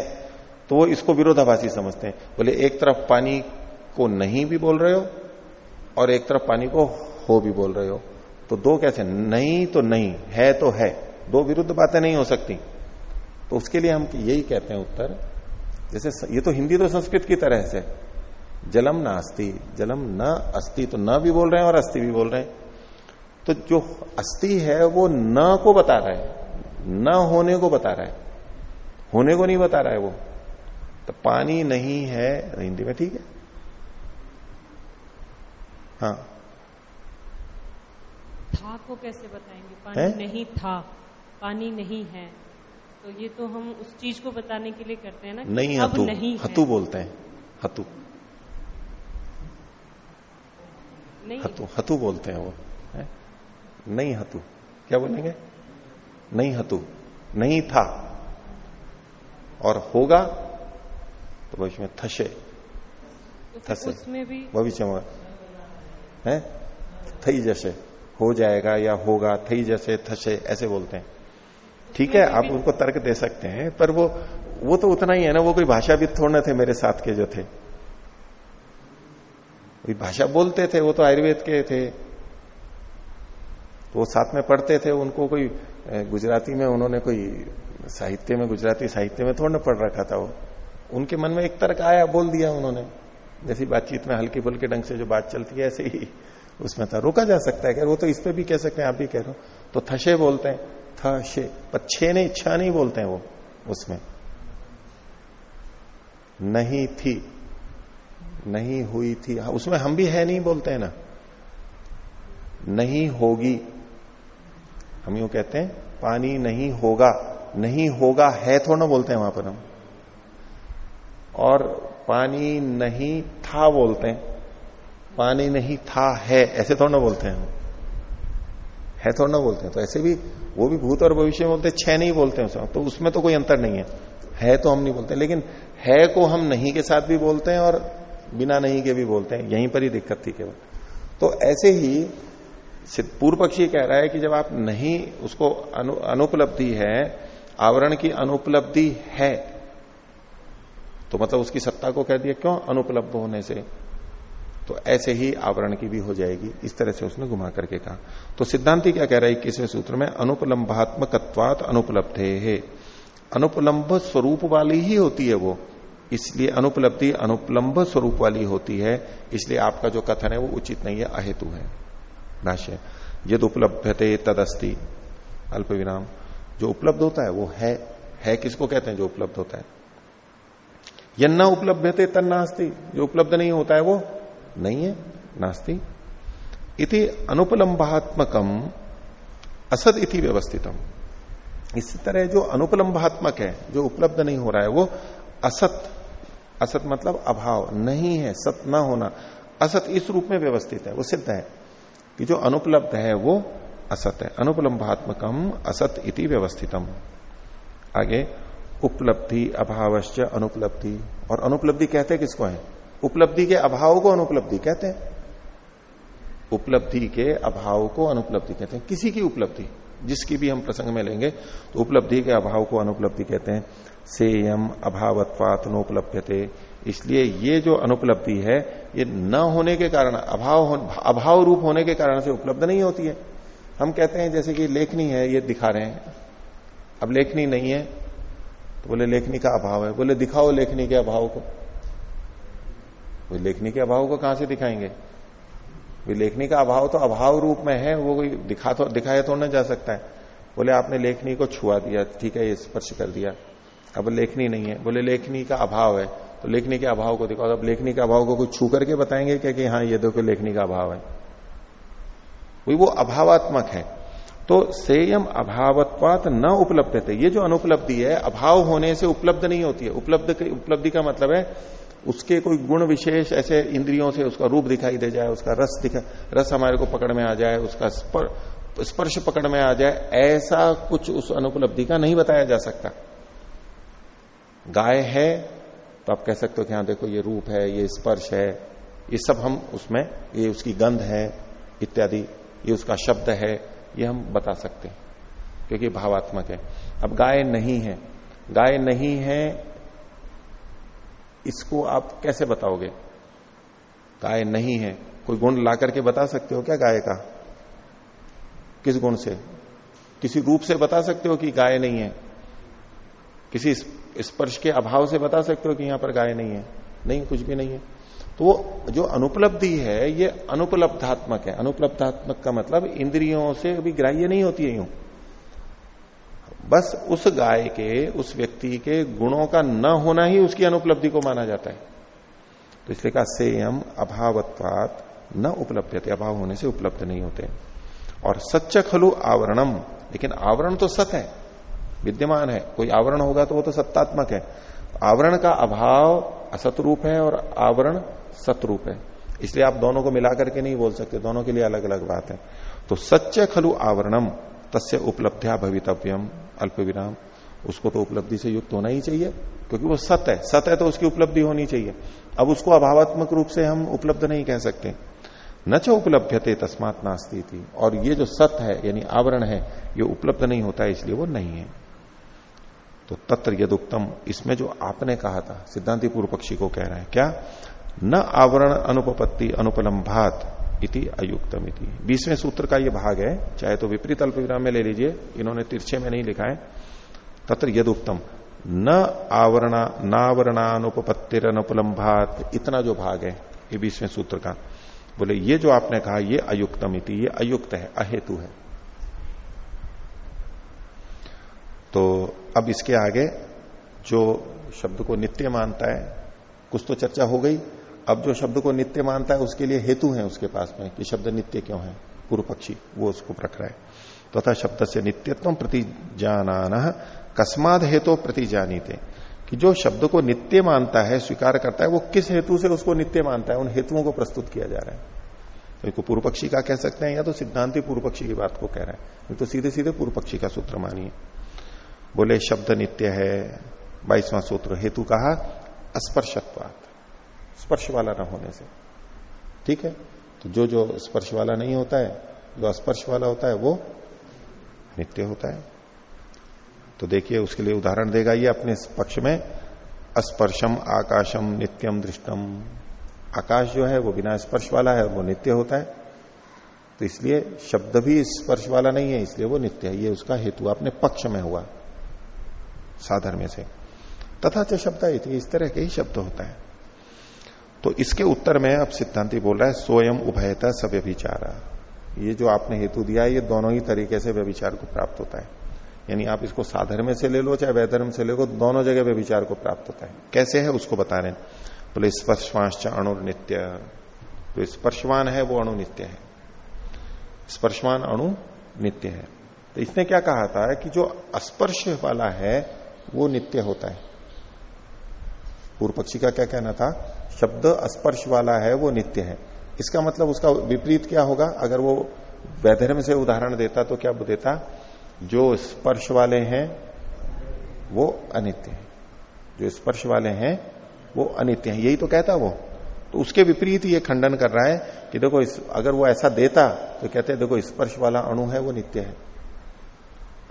तो वो इसको विरोधाभासी समझते हैं। बोले, एक तरफ़ पानी को नहीं भी बोल रहे हो, और एक तरफ़ पानी को हो भी बोल रहे हो। तो दो कैसे? नहीं तो नहीं, है तो है। दो विरुद्ध बातें नहीं हो सकती। तो उसके लिए हम यही कहते हैं उत्तर। जैसे ये तो हिंदी तो संस्कृत की तरह से जलम ना अस्थि जलम न अस्थि तो न भी बोल रहे हैं और अस्थि भी बोल रहे हैं। तो जो अस्थि है वो न को बता रहा है। न होने को बता रहा है। होने को नहीं बता रहा है वो। तो पानी नहीं है हिंदी में ठीक है? हाँ। था को कैसे बताएँगे? पानी है? नहीं था। पानी नहीं है। तो ये तो हम उस चीज़ को बताने के लिए करते हैं ना नहीं हतु। नहीं हतु बोलते हैं। हतु नहीं हतु हतु बोलते हैं वो है? नहीं हतु। क्या बोलेंगे? नहीं हतु। नहीं था। और होगा तो भविष्य में थशे। तो थसे भविष्य में है? थई जैसे। हो जाएगा या होगा थई जैसे थसे ऐसे बोलते हैं। ठीक है आप उनको तर्क दे सकते हैं पर वो वो तो उतना ही है ना वो कोई भाषा भी थोड़े थे मेरे साथ के जो थे। कोई भाषा बोलते थे, वो तो आयुर्वेद के थे। तो वो साथ में पढ़ते थे, उनको कोई गुजराती में उन्होंने कोई साहित्य में, गुजराती साहित्य में थोड़ा ना पढ़ रखा था वो। उनके मन में एक तर्क आया, बोल दिया उन्होंने। जैसी बातचीत में हल्की फुल्के ढंग से जो बात चलती है, ऐसे ही उसमें था। रोका जा सकता है वो तो इस पे भी कह सकते हैं, आप भी कह रहे हो। तो थशे बोलते हैं था शे पर छे नहीं इच्छा नहीं बोलते हैं वो, उसमें। नहीं थी। नहीं हुई थी। हाँ, उसमें हम भी है नहीं बोलते हैं ना। नहीं होगी। हम यू कहते हैं पानी नहीं होगा। नहीं होगा है थोड़ा ना बोलते हैं वहाँ पर हम। और पानी नहीं था बोलते हैं। पानी नहीं था है ऐसे थोड़ा ना बोलते हैं हम। है थोड़ा ना बोलते हैं। तो ऐसे भी वो भी भूत और भविष्य में बोलते हैं छह नहीं बोलते हैं उसमें। तो उसमें तो कोई अंतर नहीं है। है तो हम नहीं बोलते लेकिन है को हम नहीं के साथ भी बोलते हैं और बिना नहीं के भी बोलते हैं यहीं पर ही दिक्कत थी केवल। तो ऐसे ही पूर्व पक्षी कह रहा है कि जब आप नहीं उसको अनु, अनुपलब्धि है आवरण की अनुपलब्धि है तो मतलब उसकी सत्ता को कह दिया क्यों अनुपलब्ध होने से? तो ऐसे ही आवरण की भी हो जाएगी इस तरह से उसने घुमा करके कहा। तो सिद्धांति क्या कह रहा है इक्कीसवें सूत्र में अनुपलम्भात्मकत्वात अनुपलब्धे। है अनुपलम्ब स्वरूप वाली ही होती है वो इसलिए अनुपलब्धि अनुपलम्ब स्वरूप वाली होती है, इसलिए आपका जो कथन है वो उचित नहीं है, अहेतु है। भाष्य यद उपलब्धते तदस्ति। अल्प विराम। जो उपलब्ध होता है, वो है। है किसको कहते हैं जो उपलब्ध होता है? यन्न उपलब्ध थे तन नास्ती जो उपलब्ध नहीं होता है, वो नहीं है। नास्ती। इति अनुपलम्बात्मकम असद इति व्यवस्थितम। इसी तरह जो अनुपलम्बात्मक है, जो उपलब्ध नहीं हो रहा है, वो असत। असत मतलब अभाव। नहीं है, सत ना होना। असत इस रूप में व्यवस्थित है, वो सिद्ध है। कि जो अनुपलब्ध है, वो असत है। अनुपलम्बात्मकम असत इति व्यवस्थितम। आगे, उपलब्धि, अभावश्च अनुपलब्धि। और अनुपलब्धि कहते किसको है? उपलब्धि के अभाव को अनुपलब्धि कहते हैं। उपलब्धि के अभाव को अनुपलब्धि कहते हैं। किसी की उपलब्धि, जिसकी भी हम प्रसंग में लेंगे तो उपलब्धि के अभाव को अनुपलब्धि कहते हैं। सेयम अभावत्वात अनुपलब्धते इसलिए ये जो अनुपलब्धि है, ये न होने के कारण, अभाव अभाव रूप होने के कारण से उपलब्ध नहीं होती है। हम कहते हैं जैसे कि लेखनी है, ये दिखा रहे हैं। अब लेखनी नहीं है तो बोले लेखनी का अभाव है। बोले दिखाओ लेखनी के अभाव को। वो लेखनी के अभाव को कहाँ से दिखाएँगे? लेखनी का अभाव तो अभाव रूप में है, वो कोई दिखा तो दिखाया तो न जा सकता है। बोले आपने लेखनी को छुआ दिया, ठीक है, ये स्पर्श कर दिया। अब लेखनी नहीं है। बोले, लेखनी का अभाव है। तो लेखनी के अभाव को दिखाओ अब लेखनी के अभाव को कुछ छू करके बताएँगे क्या कि हाँ ये देखो लेखनी का अभाव है। वही वो अभावात्मक है। तो सेयम अभावत्वात न उपलब्ध थे ये जो अनुपलब्धि है, अभाव होने से उपलब्ध नहीं होती है। उपलब्ध उपलब्धि का मतलब है, उसके कोई गुण विशेष ऐसे इंद्रियों से उसका रूप दिखाई दे जाए, उसका रस दिखा, रस हमारे को पकड़ में आ जाए, उसका स्पर्श पकड़ में आ जाए, ऐसा कुछ उस अनुपलब्धि का नहीं बताया जा सकता। गाय है तो आप कह सकते हो कि हाँ देखो, ये रूप है, ये स्पर्श है, ये सब हम उसमें, ये उसकी गंध है, इत्यादि, ये उसका शब्द है, ये हम बता सकते हैं, क्योंकि भावात्मक है। अब गाय नहीं है। गाय नहीं है, इसको आप कैसे बताओगे? गाय नहीं है। कोई गुण ला करके बता सकते हो क्या गाय का? किस गुण से? किसी रूप से बता सकते हो कि गाय नहीं है? किसी स्पर्श के अभाव से बता सकते हो कि यहाँ पर गाय नहीं है, नहीं, कुछ भी नहीं है। तो वो जो अनुपलब्धि है, ये अनुपलब्धात्मक है। अनुपलब्धात्मक का मतलब इंद्रियों से अभी ग्राह्य नहीं होती है यूँ। बस उस गाय के, उस व्यक्ति के गुणों का न होना ही उसकी अनुपलब्धि को माना जाता है। तो इसलिए कहा, सेयम अभावत्वात न उपलब्ध अभाव होने से उपलब्ध नहीं होते। और सच्च खलु आवरणम, लेकिन आवरण तो सत है। विद्यमान है। कोई आवरण होगा तो वो तो सत्तात्मक है। आवरण का अभाव असत रूप है और आवरण सतरूप है। इसलिए आप दोनों को मिलाकर के नहीं बोल सकते। दोनों के लिए अलग अलग बात है। तो सच्चे खलु आवरणम, तस्य उपलब्धिया भवितव्यम, अल्प विराम। उसको तो उपलब्धि से युक्त होना ही चाहिए, क्योंकि वो सत है। सत है तो उसकी उपलब्धि होनी चाहिए। अब उसको अभावात्मक रूप से हम उपलब्ध नहीं कह सकते। न च उपलब्धते तस्मात नास्ती थी और ये जो सत है, यानी आवरण है, ये उपलब्ध नहीं होता, इसलिए वो नहीं है। तो तत्र यदुक्तम। इसमें जो आपने कहा था सिद्धांति पूर्व पक्षी को कह रहे हैं, क्या? न आवरण अनुपपत्ति अनुपलम्भात इति अयुक्तम इति बीसवें सूत्र का ये भाग है, चाहे तो विपरीत अल्प में ले लीजिए, इन्होंने तिरछे में नहीं लिखा है। तत्र यदुक्तम। न आवरणा नावरणानुपत्तिर अनुपलम्भात इतना जो भाग है, ये बीसवें सूत्र का। बोले, ये जो आपने कहा, ये अयुक्तम इति ये अयुक्त है, अहेतु है। तो अब इसके आगे जो शब्द को नित्य मानता है, कुछ तो चर्चा हो गई। अब जो शब्द को नित्य मानता है, उसके लिए हेतु है उसके पास में कि शब्द नित्य क्यों है? पूर्व पक्षी वो उसको रख रहा है। तथा तो शब्द से नित्यत्व प्रति जाना कस्माद हेतु प्रति जानीते कि जो शब्द को नित्य मानता है, स्वीकार करता है, वो किस हेतु से उसको नित्य मानता है? उन हेतुओं को प्रस्तुत किया जा रहा है। तो इसको पूर्व पक्षी का कह सकते हैं, या तो सिद्धांति पूर्व पक्षी की बात को कह रहा है तो सीधे सीधे पूर्व पक्षी का सूत्र मानिए। बोले, शब्द नित्य है। बाईसवां सूत्र, हेतु कहा, स्पर्शत्वात। स्पर्श वाला न होने से। ठीक है? तो जो जो स्पर्श वाला नहीं होता है, जो स्पर्श वाला होता है, वो नित्य होता है। तो देखिए, उसके लिए उदाहरण देगा ये अपने पक्ष में, स्पर्शम आकाशम नित्यम दृष्टम। आकाश जो है, वो बिना स्पर्श वाला है वो नित्य होता है। तो इसलिए शब्द भी स्पर्श वाला नहीं है, इसलिए वो नित्य है। ये उसका हेतु अपने पक्ष में हुआ। साधर में से। तथा च शब्द इस तरह के ही शब्द होता है। तो इसके उत्तर में अब सिद्धांति बोल रहा है स्वयं उभयता सव्यभिचारा। ये जो आपने हेतु दिया, ये दोनों ही तरीके से व्यभिचार को प्राप्त होता है। यानी आप इसको साधर्म से ले लो, चाहे वैधर्म से ले लो, दोनों जगह व्यभिचार को प्राप्त होता है। कैसे है, उसको बता रहे बोले स्पर्शवांश अणु नित्य तो स्पर्शवान है, वो अणु नित्य है। स्पर्शवान अणु नित्य है। तो इसने क्या कहा था कि जो स्पर्श वाला है वो नित्य होता है। पूर्व पक्षी का क्या कहना था? शब्द स्पर्श वाला है, वो नित्य है। इसका मतलब उसका विपरीत क्या होगा? अगर वो वैधर्म से उदाहरण देता तो क्या देता? जो स्पर्श वाले हैं, वो अनित्य है। जो स्पर्श वाले हैं, वो अनित्य है। यही तो कहता वो। तो उसके विपरीत ये खंडन कर रहा है कि देखो इस, अगर वो ऐसा देता तो कहते देखो स्पर्श वाला अणु है, वो नित्य है।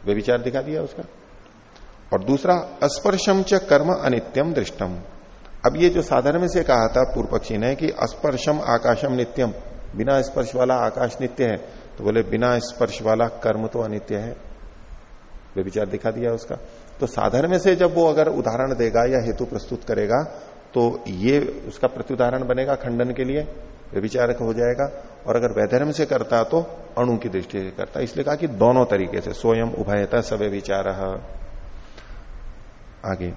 वे विचार दिखा दिया उसका। और दूसरा अस्पर्शम च कर्म अनित्यम दृष्टम अब ये जो साधारण से कहा था पूर्व पक्षी ने कि अस्पर्शम आकाशम नित्यम बिना स्पर्श वाला आकाश नित्य है तो बोले, बिना स्पर्श वाला कर्म तो अनित्य है। वे विचार दिखा दिया उसका। तो साधारण में से जब वो अगर उदाहरण देगा या हेतु प्रस्तुत करेगा तो ये उसका प्रत्युदाहरण बनेगा खंडन के लिए विचारक हो जाएगा। और अगर वैधर्म से करता तो अणु की दृष्टि से करता। इसलिए कहा कि दोनों तरीके से स्वयं उभयता सवे विचार आगे।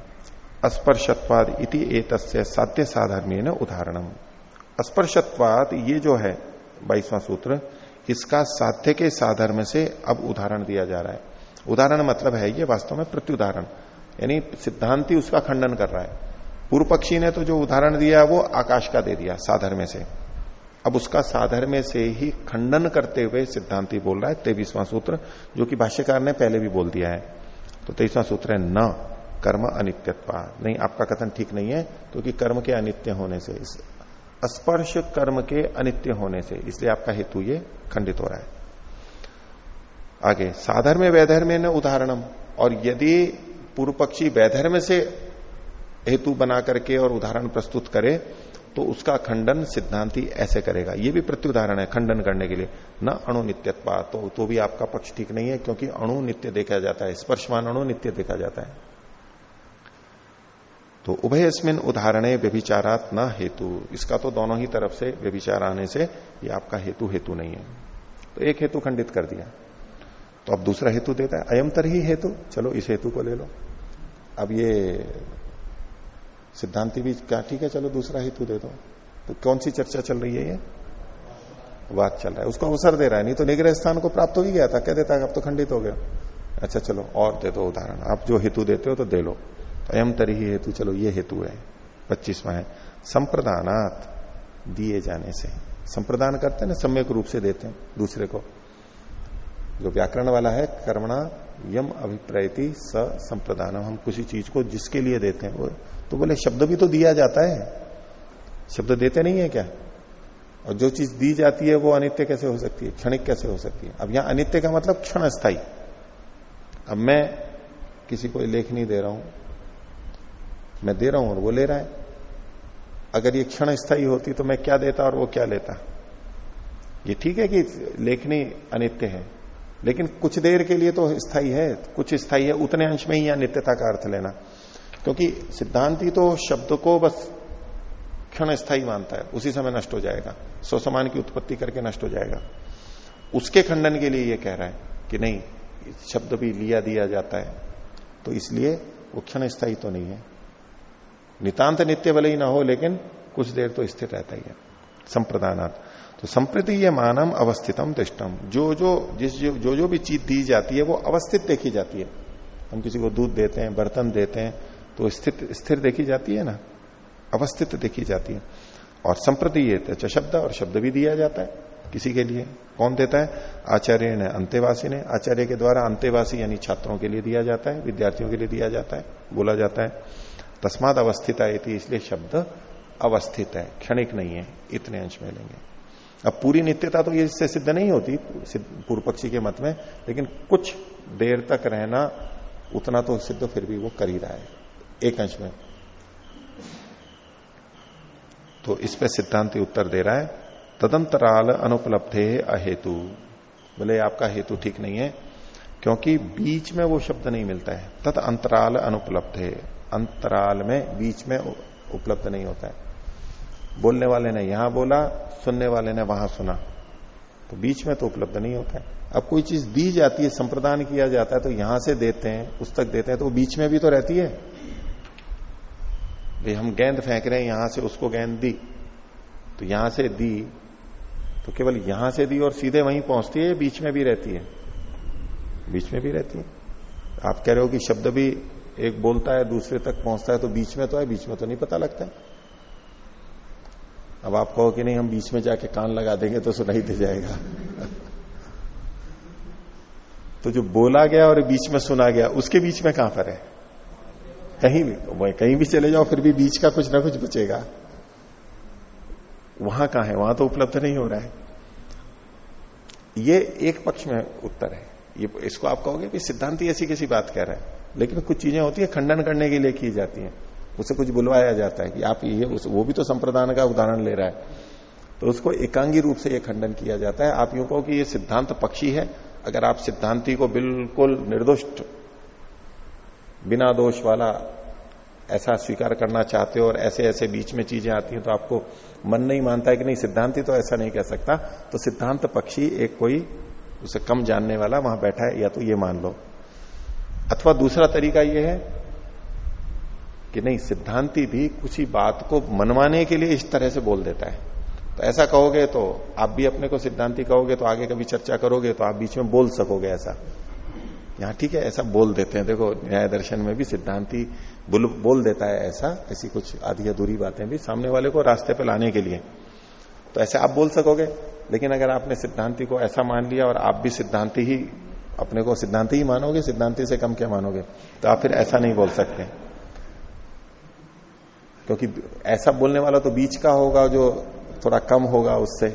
अस्पर्शत्वाद इति एक साध्य साधर्मी न उदाहरणम। स्पर्शत्वाद ये जो है, बाईसवां सूत्र, इसका साध्य के साधर्म से अब उदाहरण दिया जा रहा है। उदाहरण मतलब है ये वास्तव में प्रत्युदाहरण। यानी सिद्धांति उसका खंडन कर रहा है। पूर्व पक्षी ने तो जो उदाहरण दिया, वो आकाश का दे दिया, साधर्म से। अब उसका साधर्म से ही खंडन करते हुए सिद्धांति बोल रहा है तेईसवां सूत्र, जो कि भाष्यकार ने पहले भी बोल दिया है। तो तेईसवां सूत्र है न। कर्म अनित्यत्वा। नहीं आपका कथन ठीक नहीं है क्योंकि तो कर्म के अनित्य होने से स्पर्श कर्म के अनित्य होने से इसलिए आपका हेतु ये खंडित हो रहा है। आगे साधर्म वैधर्म न उदाहरणम। और यदि पूर्व पक्षी वैधर्म से हेतु बना करके और उदाहरण प्रस्तुत करे तो उसका खंडन सिद्धांति ऐसे करेगा। ये भी प्रत्युदाहरण है खंडन करने के लिए। न अणु नित्यत्वा तो, तो भी आपका पक्ष ठीक नहीं है क्योंकि अणु नित्य देखा जाता है स्पर्शमान अणु नित्य देखा जाता है। तो उभयस्मिन उदाहरणे व्यभिचारात न हेतु। इसका तो दोनों ही तरफ़ से व्यभिचार आने से ये आपका हेतु हेतु नहीं है। तो एक हेतु खंडित कर दिया। तो अब दूसरा हेतु देता है। अयम ही हेतु। चलो इस हेतु को ले लो। अब ये सिद्धांति भी क्या ठीक है, चलो दूसरा हेतु दे दो। तो कौन सी चर्चा चल रही है ये? वाद चल रहा है। उसको अवसर दे रहा है। नहीं तो निग्रह स्थान को प्राप्त हो ही गया था। कह देता है, अब तो खंडित हो गया। अच्छा चलो और दे दो उदाहरण। आप जो हेतु देते हो तो दे लो। अयम तरी हेतु, चलो ये हेतु है, पच्चीसवा है। संप्रदानात दिए जाने से। संप्रदान करते हैं ना, सम्यक रूप से देते हैं दूसरे को। जो व्याकरण वाला है, कर्मणा यम अभिप्रयति स संप्रदान हम किसी चीज़ को जिसके लिए देते हैं, वो तो बोले, शब्द भी तो दिया जाता है। शब्द देते नहीं है क्या? और जो चीज़ दी जाती है, वो अनित्य कैसे हो सकती है? क्षणिक कैसे हो सकती है? अब यहाँ अनित्य का मतलब क्षण अब मैं किसी को लेखनी दे रहा हूँ मैं दे रहा हूँ और वो ले रहा है। अगर ये क्षण स्थायी होती तो मैं क्या देता और वो क्या लेता? ये ठीक है कि लेखनी अनित्य है, लेकिन कुछ देर के लिए तो स्थायी है, कुछ स्थायी है, उतने अंश में ही यहाँ नित्यता का अर्थ लेना। क्योंकि सिद्धांति तो शब्द को बस क्षण स्थायी मानता है, उसी समय नष्ट हो जाएगा सो समान की उत्पत्ति करके नष्ट हो जाएगा। उसके खंडन के लिए ये कह रहा है कि नहीं, शब्द भी लिया दिया जाता है तो इसलिए वो क्षण स्थायी तो नहीं है। नितांत नित्य भले ही ना हो, लेकिन कुछ देर तो स्थिर रहता ही है। संप्रदानात्। तो संप्रति ये मानम अवस्थितम दृष्टम जो जो, जिस, जो जो जो भी चीज़ दी जाती है, वो अवस्थित देखी जाती है। हम किसी को दूध देते हैं, बर्तन देते हैं तो स्थित, स्थिर देखी जाती है ना? अवस्थित देखी जाती है। और संप्रति ये अच्छा शब्द और शब्द भी दिया जाता है किसी के लिए। कौन देता है? आचार्य ने अंत्यवासी ने। आचार्य के द्वारा अंत्यवासी, यानी छात्रों के लिए दिया जाता है, विद्यार्थियों के लिए दिया जाता है, बोला जाता है। तस्माद अवस्थित थी इसलिए शब्द अवस्थित है, क्षणिक नहीं है, इतने अंश में लेंगे अब पूरी नित्यता तो इससे सिद्ध नहीं होती पूर्व पक्षी के मत में, लेकिन कुछ देर तक रहना, उतना तो सिद्ध फिर भी वो कर ही रहा है, एक अंश में। तो इस पे सिद्धांत उत्तर दे रहा है, तदंतराल अनुपलब्धे अहेतु। बोले आपका हेतु ठीक नहीं है, क्योंकि बीच में वो शब्द नहीं मिलता है, तद अंतराल अनुपलब्ध। है अंतराल में, बीच में उपलब्ध नहीं होता है। बोलने वाले ने यहाँ बोला, सुनने वाले ने वहाँ सुना। तो बीच में तो उपलब्ध नहीं होता है। अब कोई चीज़ दी जाती है, संप्रदान किया जाता है तो यहाँ से देते हैं, पुस्तक देते हैं तो बीच में भी तो रहती है। भाई, हम गेंद फेंक रहे हैं, यहाँ से उसको गेंद दी। तो यहाँ से दी तो केवल यहाँ से दी और सीधे वहीं पहुँचती है बीच में भी रहती है? बीच में भी रहती है। आप कह रहे हो कि शब्द भी एक बोलता है, दूसरे तक पहुँचता है तो बीच में तो है, बीच में तो नहीं पता लगता। अब आप कहो कि नहीं, हम बीच में जाके कान लगा देंगे तो सुनाई दे जाएगा। तो जो बोला गया और बीच में सुना गया, उसके बीच में कहाँ पर है? कहीं भी कहीं भी चले जाओ, फिर भी बीच का कुछ ना कुछ बचेगा। वहाँ कहाँ है? वहाँ तो उपलब्ध नहीं हो रहा है। ये एक पक्ष में उत्तर है। ये, इसको आप कहोगे कि सिद्धांत ऐसी कैसी बात कह रहा है। लेकिन कुछ चीज़ें होती है, खंडन करने के लिए की जाती है। उसे कुछ बुलवाया जाता है कि आप ये वो भी तो संप्रदान का उदाहरण ले रहा है। तो उसको एकांगी रूप से ये खंडन किया जाता है। आप यूँ कहो कि ये सिद्धांत पक्षी है। अगर आप सिद्धांति को बिल्कुल निर्दोष्ट, बिना दोष वाला ऐसा स्वीकार करना चाहते हो और ऐसे ऐसे बीच में चीज़ें आती हैं तो आपको मन नहीं मानता है कि नहीं, सिद्धांति तो ऐसा नहीं कह सकता। तो सिद्धांत पक्षी एक कोई, उसे कम जानने वाला वहाँ बैठा है, या तो ये मान लो। अथवा दूसरा तरीका यह है कि नहीं सिद्धांति भी कुछ ही बात को मनवाने के लिए इस तरह से बोल देता है। तो ऐसा कहोगे तो आप भी अपने को सिद्धांति कहोगे तो आगे कभी चर्चा करोगे तो आप बीच में बोल सकोगे ऐसा। यहाँ ठीक है ऐसा बोल देते हैं। देखो न्याय दर्शन में भी सिद्धांति बोल, देता है ऐसा ऐसी कुछ आधी अधूरी बातें भी सामने वाले को रास्ते पे लाने के लिए। तो ऐसे आप बोल सकोगे लेकिन अगर आपने सिद्धांति को ऐसा मान लिया और आप भी सिद्धांति ही अपने को सिद्धांति ही मानोगे, सिद्धांति से कम क्या मानोगे? तो आप फिर ऐसा नहीं बोल सकते। क्योंकि ऐसा बोलने वाला तो बीच का होगा, जो थोड़ा कम होगा उससे।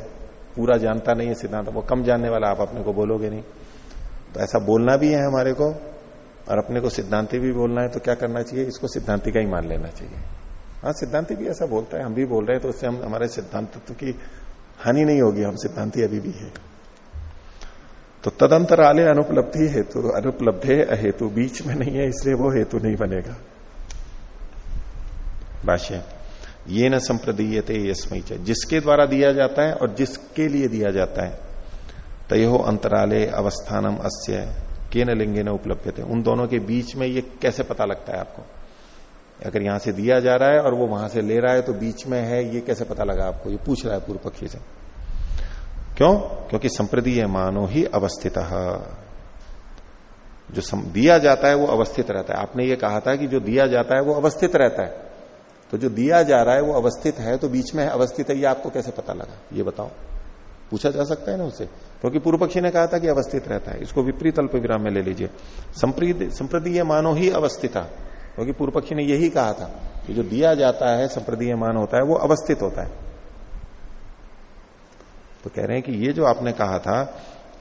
पूरा जानता नहीं है सिद्धांत, वो कम जानने वाला आप अपने को बोलोगे नहीं। तो ऐसा बोलना भी है हमारे को, और अपने को सिद्धांति भी बोलना है तो क्या करना चाहिए? इसको सिद्धांति का ही मान लेना चाहिए। हाँ सिद्धांति भी ऐसा बोलता है, हम भी बोल रहे हैं तो उससे हम, हमारे सिद्धांत की हानि नहीं होगी, हम सिद्धांति अभी भी है। तो तदंतर आले अनुपलब्धि हेतु, अनुपलब्धे अहेतु, बीच में नहीं है, इसलिए वो हेतु नहीं बनेगा। भाष्य, ये न संप्रदीयते यस्मय जिसके द्वारा दिया जाता है और जिसके लिए दिया जाता है, तय अंतराले अवस्थानम अस्य के न लिंगे न उपलब्ध थे उन दोनों के बीच में ये कैसे पता लगता है आपको? अगर यहाँ से दिया जा रहा है और वो वहाँ से ले रहा है तो बीच में है, ये कैसे पता लगा आपको? ये पूछ रहा है पूर्व पक्षी से। क्यों? क्योंकि संप्रदीय मानो ही अवस्थित। जो दिया जाता है वो अवस्थित रहता है। आपने ये कहा था कि जो दिया जाता है वो अवस्थित रहता है। तो जो दिया जा रहा है वो अवस्थित है तो बीच में अवस्थित है, ये आपको कैसे पता लगा? ये बताओ। पूछा जा सकता है ना उससे क्योंकि पूर्व पक्षी ने कहा था कि अवस्थित रहता है। इसको विपरीत अल्प विराम में ले लीजिए। संप्रदीय मानो ही अवस्थिता क्योंकि पूर्व पक्षी ने यही कहा था कि जो दिया जाता है, संप्रदीय मान होता है, वो अवस्थित होता है। तो कह रहे हैं कि ये जो आपने कहा था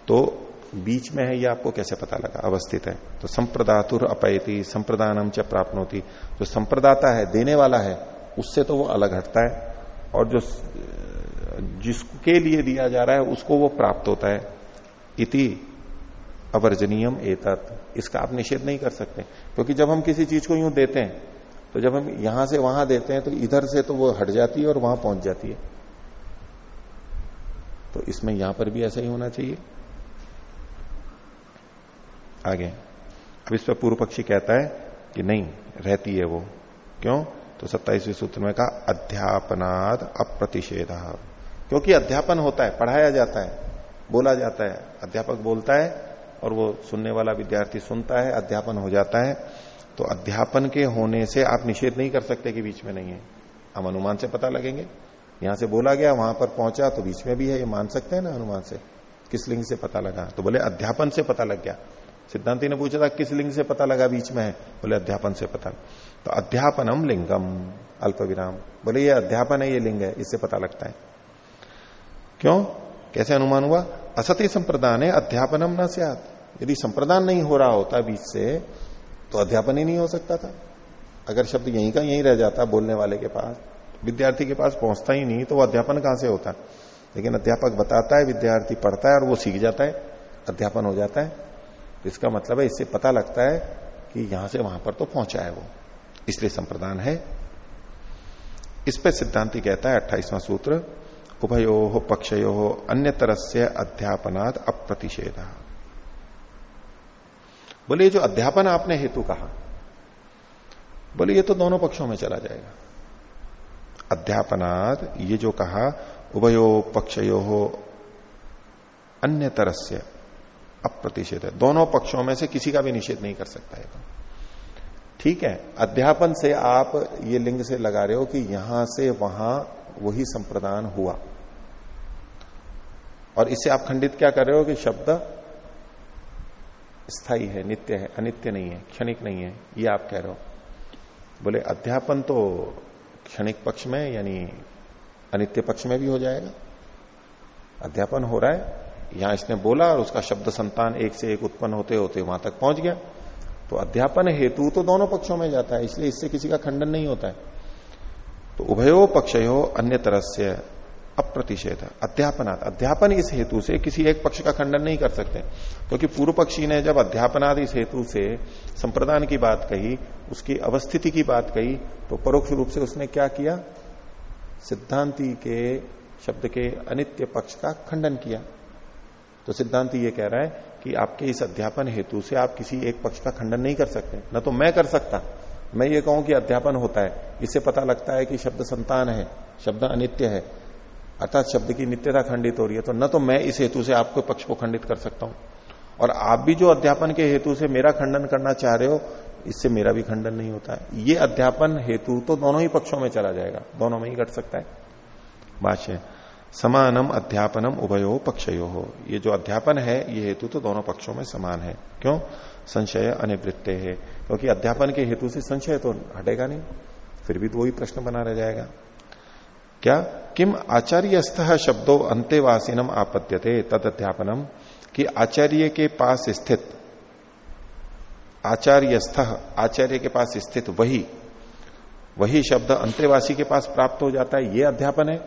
तो बीच में है, ये आपको कैसे पता लगा? अवस्थित है। तो संप्रदातुर अपयती, संप्रदानम च प्राप्त होती जो संप्रदाता है, देने वाला है, उससे तो वो अलग हटता है। और जो जिसके लिए दिया जा रहा है, उसको वो प्राप्त होता है। इति अवर्जनीयम एतत्। इसका आप निषेध नहीं कर सकते। क्योंकि जब हम किसी चीज़ को यूँ देते हैं तो जब हम यहाँ से वहाँ देते हैं तो इधर से तो वो हट जाती है और वहाँ पहुँच जाती है। तो इसमें यहाँ पर भी ऐसा ही होना चाहिए। आगे। अब इस पर पूर्व पक्षी कहता है कि नहीं, रहती है वो। क्यों? तो सत्ताईसवें सूत्र में कहा, अध्यापनाद अप्रतिषेध। क्योंकि अध्यापन होता है, पढ़ाया जाता है, बोला जाता है। अध्यापक बोलता है और वो सुनने वाला विद्यार्थी सुनता है, अध्यापन हो जाता है। तो अध्यापन के होने से आप निषेध नहीं कर सकते कि बीच में नहीं है। हम अनुमान से पता लगेंगे। यहाँ से बोला गया, वहाँ पर पहुँचा तो बीच में भी है, ये मान सकते हैं ना अनुमान से? किस लिंग से पता लगा? तो बोले, अध्यापन से पता लग गया। सिद्धांति ने पूछा था, किस लिंग से पता लगा बीच में है? बोले, अध्यापन से पता तो अध्यापनम लिंगम अल्प विराम बोले, ये अध्यापन है, ये लिंग है, इससे पता लगता है। क्यों? कैसे अनुमान हुआ? असत्य संप्रदान है, अध्यापनम न से यदि संप्रदान नहीं हो रहा होता बीच से तो अध्यापन ही नहीं हो सकता था। अगर शब्द यहीं का यहीं रह जाता, बोलने वाले के पास। विद्यार्थी के पास पहुँचता ही नहीं तो वो अध्यापन कहाँ से होता? है लेकिन अध्यापक बताता है, विद्यार्थी पढ़ता है और वो सीख जाता है, अध्यापन हो जाता है। तो इसका मतलब है, इससे पता लगता है कि यहाँ से वहाँ पर तो पहुँचा है वो। इसलिए संप्रदान है। इस पर सिद्धांति कहता है, अट्ठाईसवां सूत्र, उभयो हो पक्षयो अन्य तरह से अध्यापनाद अप्रतिषेध। बोले जो अध्यापन आपने हेतु कहा, बोले, ये तो दोनों पक्षों में चला जाएगा। अध्यापनाद ये जो कहा उभयो पक्षयो अन्य तरह से अप्रतिषेध है। दोनों पक्षों में से किसी का भी निषेध नहीं कर सकता है। ठीक है, अध्यापन से आप ये लिंग से लगा रहे हो कि यहाँ से वहाँ वही संप्रदान हुआ। और इससे आप खंडित क्या कर रहे हो कि शब्द स्थायी है, नित्य है, अनित्य नहीं है, क्षणिक नहीं है, ये आप कह रहे हो। बोले, अध्यापन तो क्षणिक पक्ष में, यानी अनित्य पक्ष में भी हो जाएगा। अध्यापन हो रहा है, यहाँ इसने बोला और उसका शब्द संतान एक से एक उत्पन्न होते होते वहाँ तक पहुँच गया। तो अध्यापन हेतु तो दोनों पक्षों में जाता है, इसलिए इससे किसी का खंडन नहीं होता है। तो उभयो पक्षयो अन्य तरह से अप्रतिषेध अध्यापनाद अध्यापन इस हेतु से किसी एक पक्ष का खंडन नहीं कर सकते। क्योंकि तो पूर्व पक्षी ने जब अध्यापनाद इस हेतु से संप्रदान की बात कही, उसकी अवस्थिति की बात कही तो परोक्ष रूप से उसने क्या किया? सिद्धांति के, शब्द के अनित्य पक्ष का खंडन किया। तो सिद्धांत ये कह रहा है कि आपके इस अध्यापन हेतु से आप किसी एक पक्ष का खंडन नहीं कर सकते। न तो मैं कर सकता, मैं ये कहूँ कि अध्यापन होता है। इससे पता लगता है कि शब्द संतान है, शब्द अनित्य है। अर्थात शब्द की नित्यता खंडित हो रही है तो न तो मैं इस हेतु से आपके पक्ष को खंडित कर सकता हूँ। और आप भी जो अध्यापन के हेतु से मेरा खंडन करना चाह रहे हो, इससे मेरा भी खंडन नहीं होता है। ये अध्यापन हेतु तो दोनों ही पक्षों में चला जाएगा, दोनों में ही घट सकता है। भाष्य समानम अध्यापनम उभयो पक्षयो हो। ये जो अध्यापन है, ये हेतु तो दोनों पक्षों में समान है। क्यों? संशय अनिवृत्ते है। क्योंकि अध्यापन के हेतु से संशय तो हटेगा नहीं, फिर भी तो वही प्रश्न बना रह जाएगा। क्या? किम आचार्य स्थ शब्दों अंत्यवासीनम आपत्त्यते तद अध्यापनम कि आचार्य के पास स्थित आचार्य स्थ आचार्य के पास स्थित वही वही शब्द अंत्यवासी के पास प्राप्त हो जाता है, ये अध्यापन है?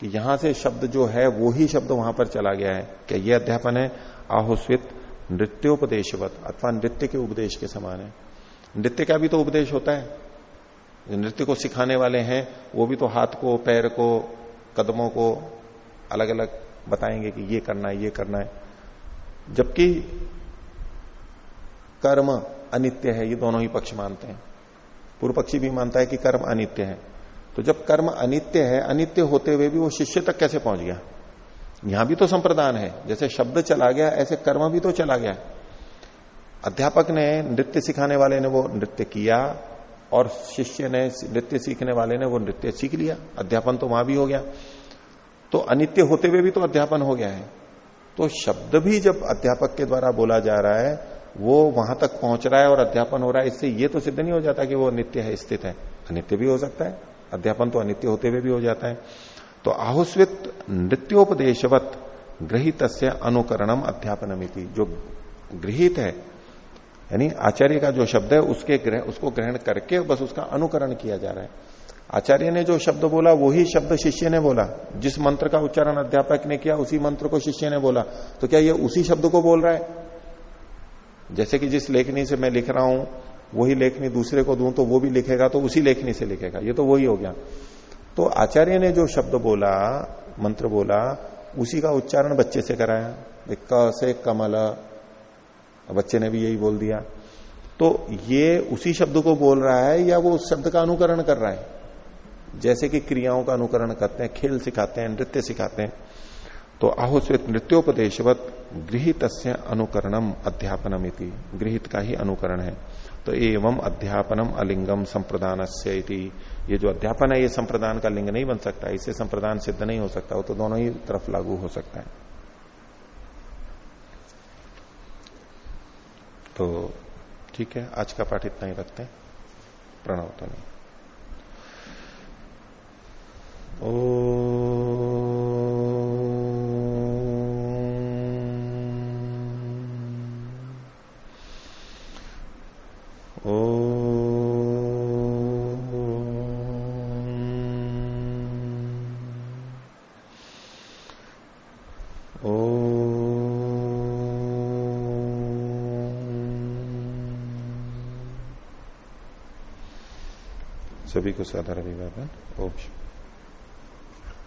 कि यहाँ से शब्द जो है, वो ही शब्द वहाँ पर चला गया है। क्या ये अध्यापन है? आहोस्वित नृत्योपदेशवत, अथवा नृत्य के उपदेश के समान है। नृत्य का भी तो उपदेश होता है। नृत्य को सिखाने वाले हैं, वो भी तो हाथ को, पैर को, कदमों को अलग अलग बताएँगे कि ये करना है, ये करना है। जबकि कर्म अनित्य है, ये दोनों ही पक्ष मानते हैं। पूर्व पक्षी भी मानता है कि कर्म अनित्य है। तो जब कर्म अनित्य है, अनित्य होते हुए भी वो शिष्य तक कैसे पहुँच गया? यहाँ भी तो संप्रदान है। जैसे शब्द चला गया, ऐसे कर्म भी तो चला गया। अध्यापक ने नृत्य सिखाने वाले ने वो नृत्य किया और शिष्य ने, नृत्य सीखने वाले ने वो नृत्य सीख लिया। अध्यापन तो वहाँ भी हो गया। तो अनित्य होते हुए भी तो अध्यापन हो गया है। तो शब्द भी जब अध्यापक के द्वारा बोला जा रहा है, वो वहाँ तक पहुँच रहा है और अध्यापन हो रहा है, इससे ये तो सिद्ध नहीं हो जाता कि वो नित्य है, स्थित है। अनित्य भी हो सकता है। अध्यापन तो अनित्य होते हुए भी हो जाता है। तो आहुस्वित नृत्योपदेशवत गृहित अनुकरणम अध्यापनमिति, जो गृहित है यानी आचार्य का जो शब्द है, उसके ग्रह, उसको ग्रहण करके बस उसका अनुकरण किया जा रहा है। आचार्य ने जो शब्द बोला, वही शब्द शिष्य ने बोला। जिस मंत्र का उच्चारण अध्यापक ने किया, उसी मंत्र को शिष्य ने बोला। तो क्या ये उसी शब्द को बोल रहा है? जैसे कि जिस लेखनी से मैं लिख रहा हूँ, वही लेखनी दूसरे को दूँ तो वो भी लिखेगा तो उसी लेखनी से लिखेगा। ये तो वही हो गया। तो आचार्य ने जो शब्द बोला, मंत्र बोला, उसी का उच्चारण बच्चे से कराया। से कमल बच्चे ने भी यही बोल दिया। तो ये उसी शब्द को बोल रहा है या वो उस शब्द का अनुकरण कर रहा है? जैसे कि क्रियाओं का अनुकरण करते हैं, खेल सिखाते हैं, नृत्य सिखाते हैं। तो आहुस्वित नृत्योपदेशवत गृहित अनुकरणम अध्यापनम गृहित का ही अनुकरण है। तो एवं अध्यापनम अलिंगम संप्रदान ये जो अध्यापन है, ये संप्रदान का लिंग नहीं बन सकता। इसे संप्रदान सिद्ध नहीं हो सकता। वो तो दोनों ही तरफ़ लागू हो सकता है। तो ठीक है आज का पाठ इतना ही रखते हैं। प्रणव तो नहीं। ओ सभी को साधारण अभिवादन। ओम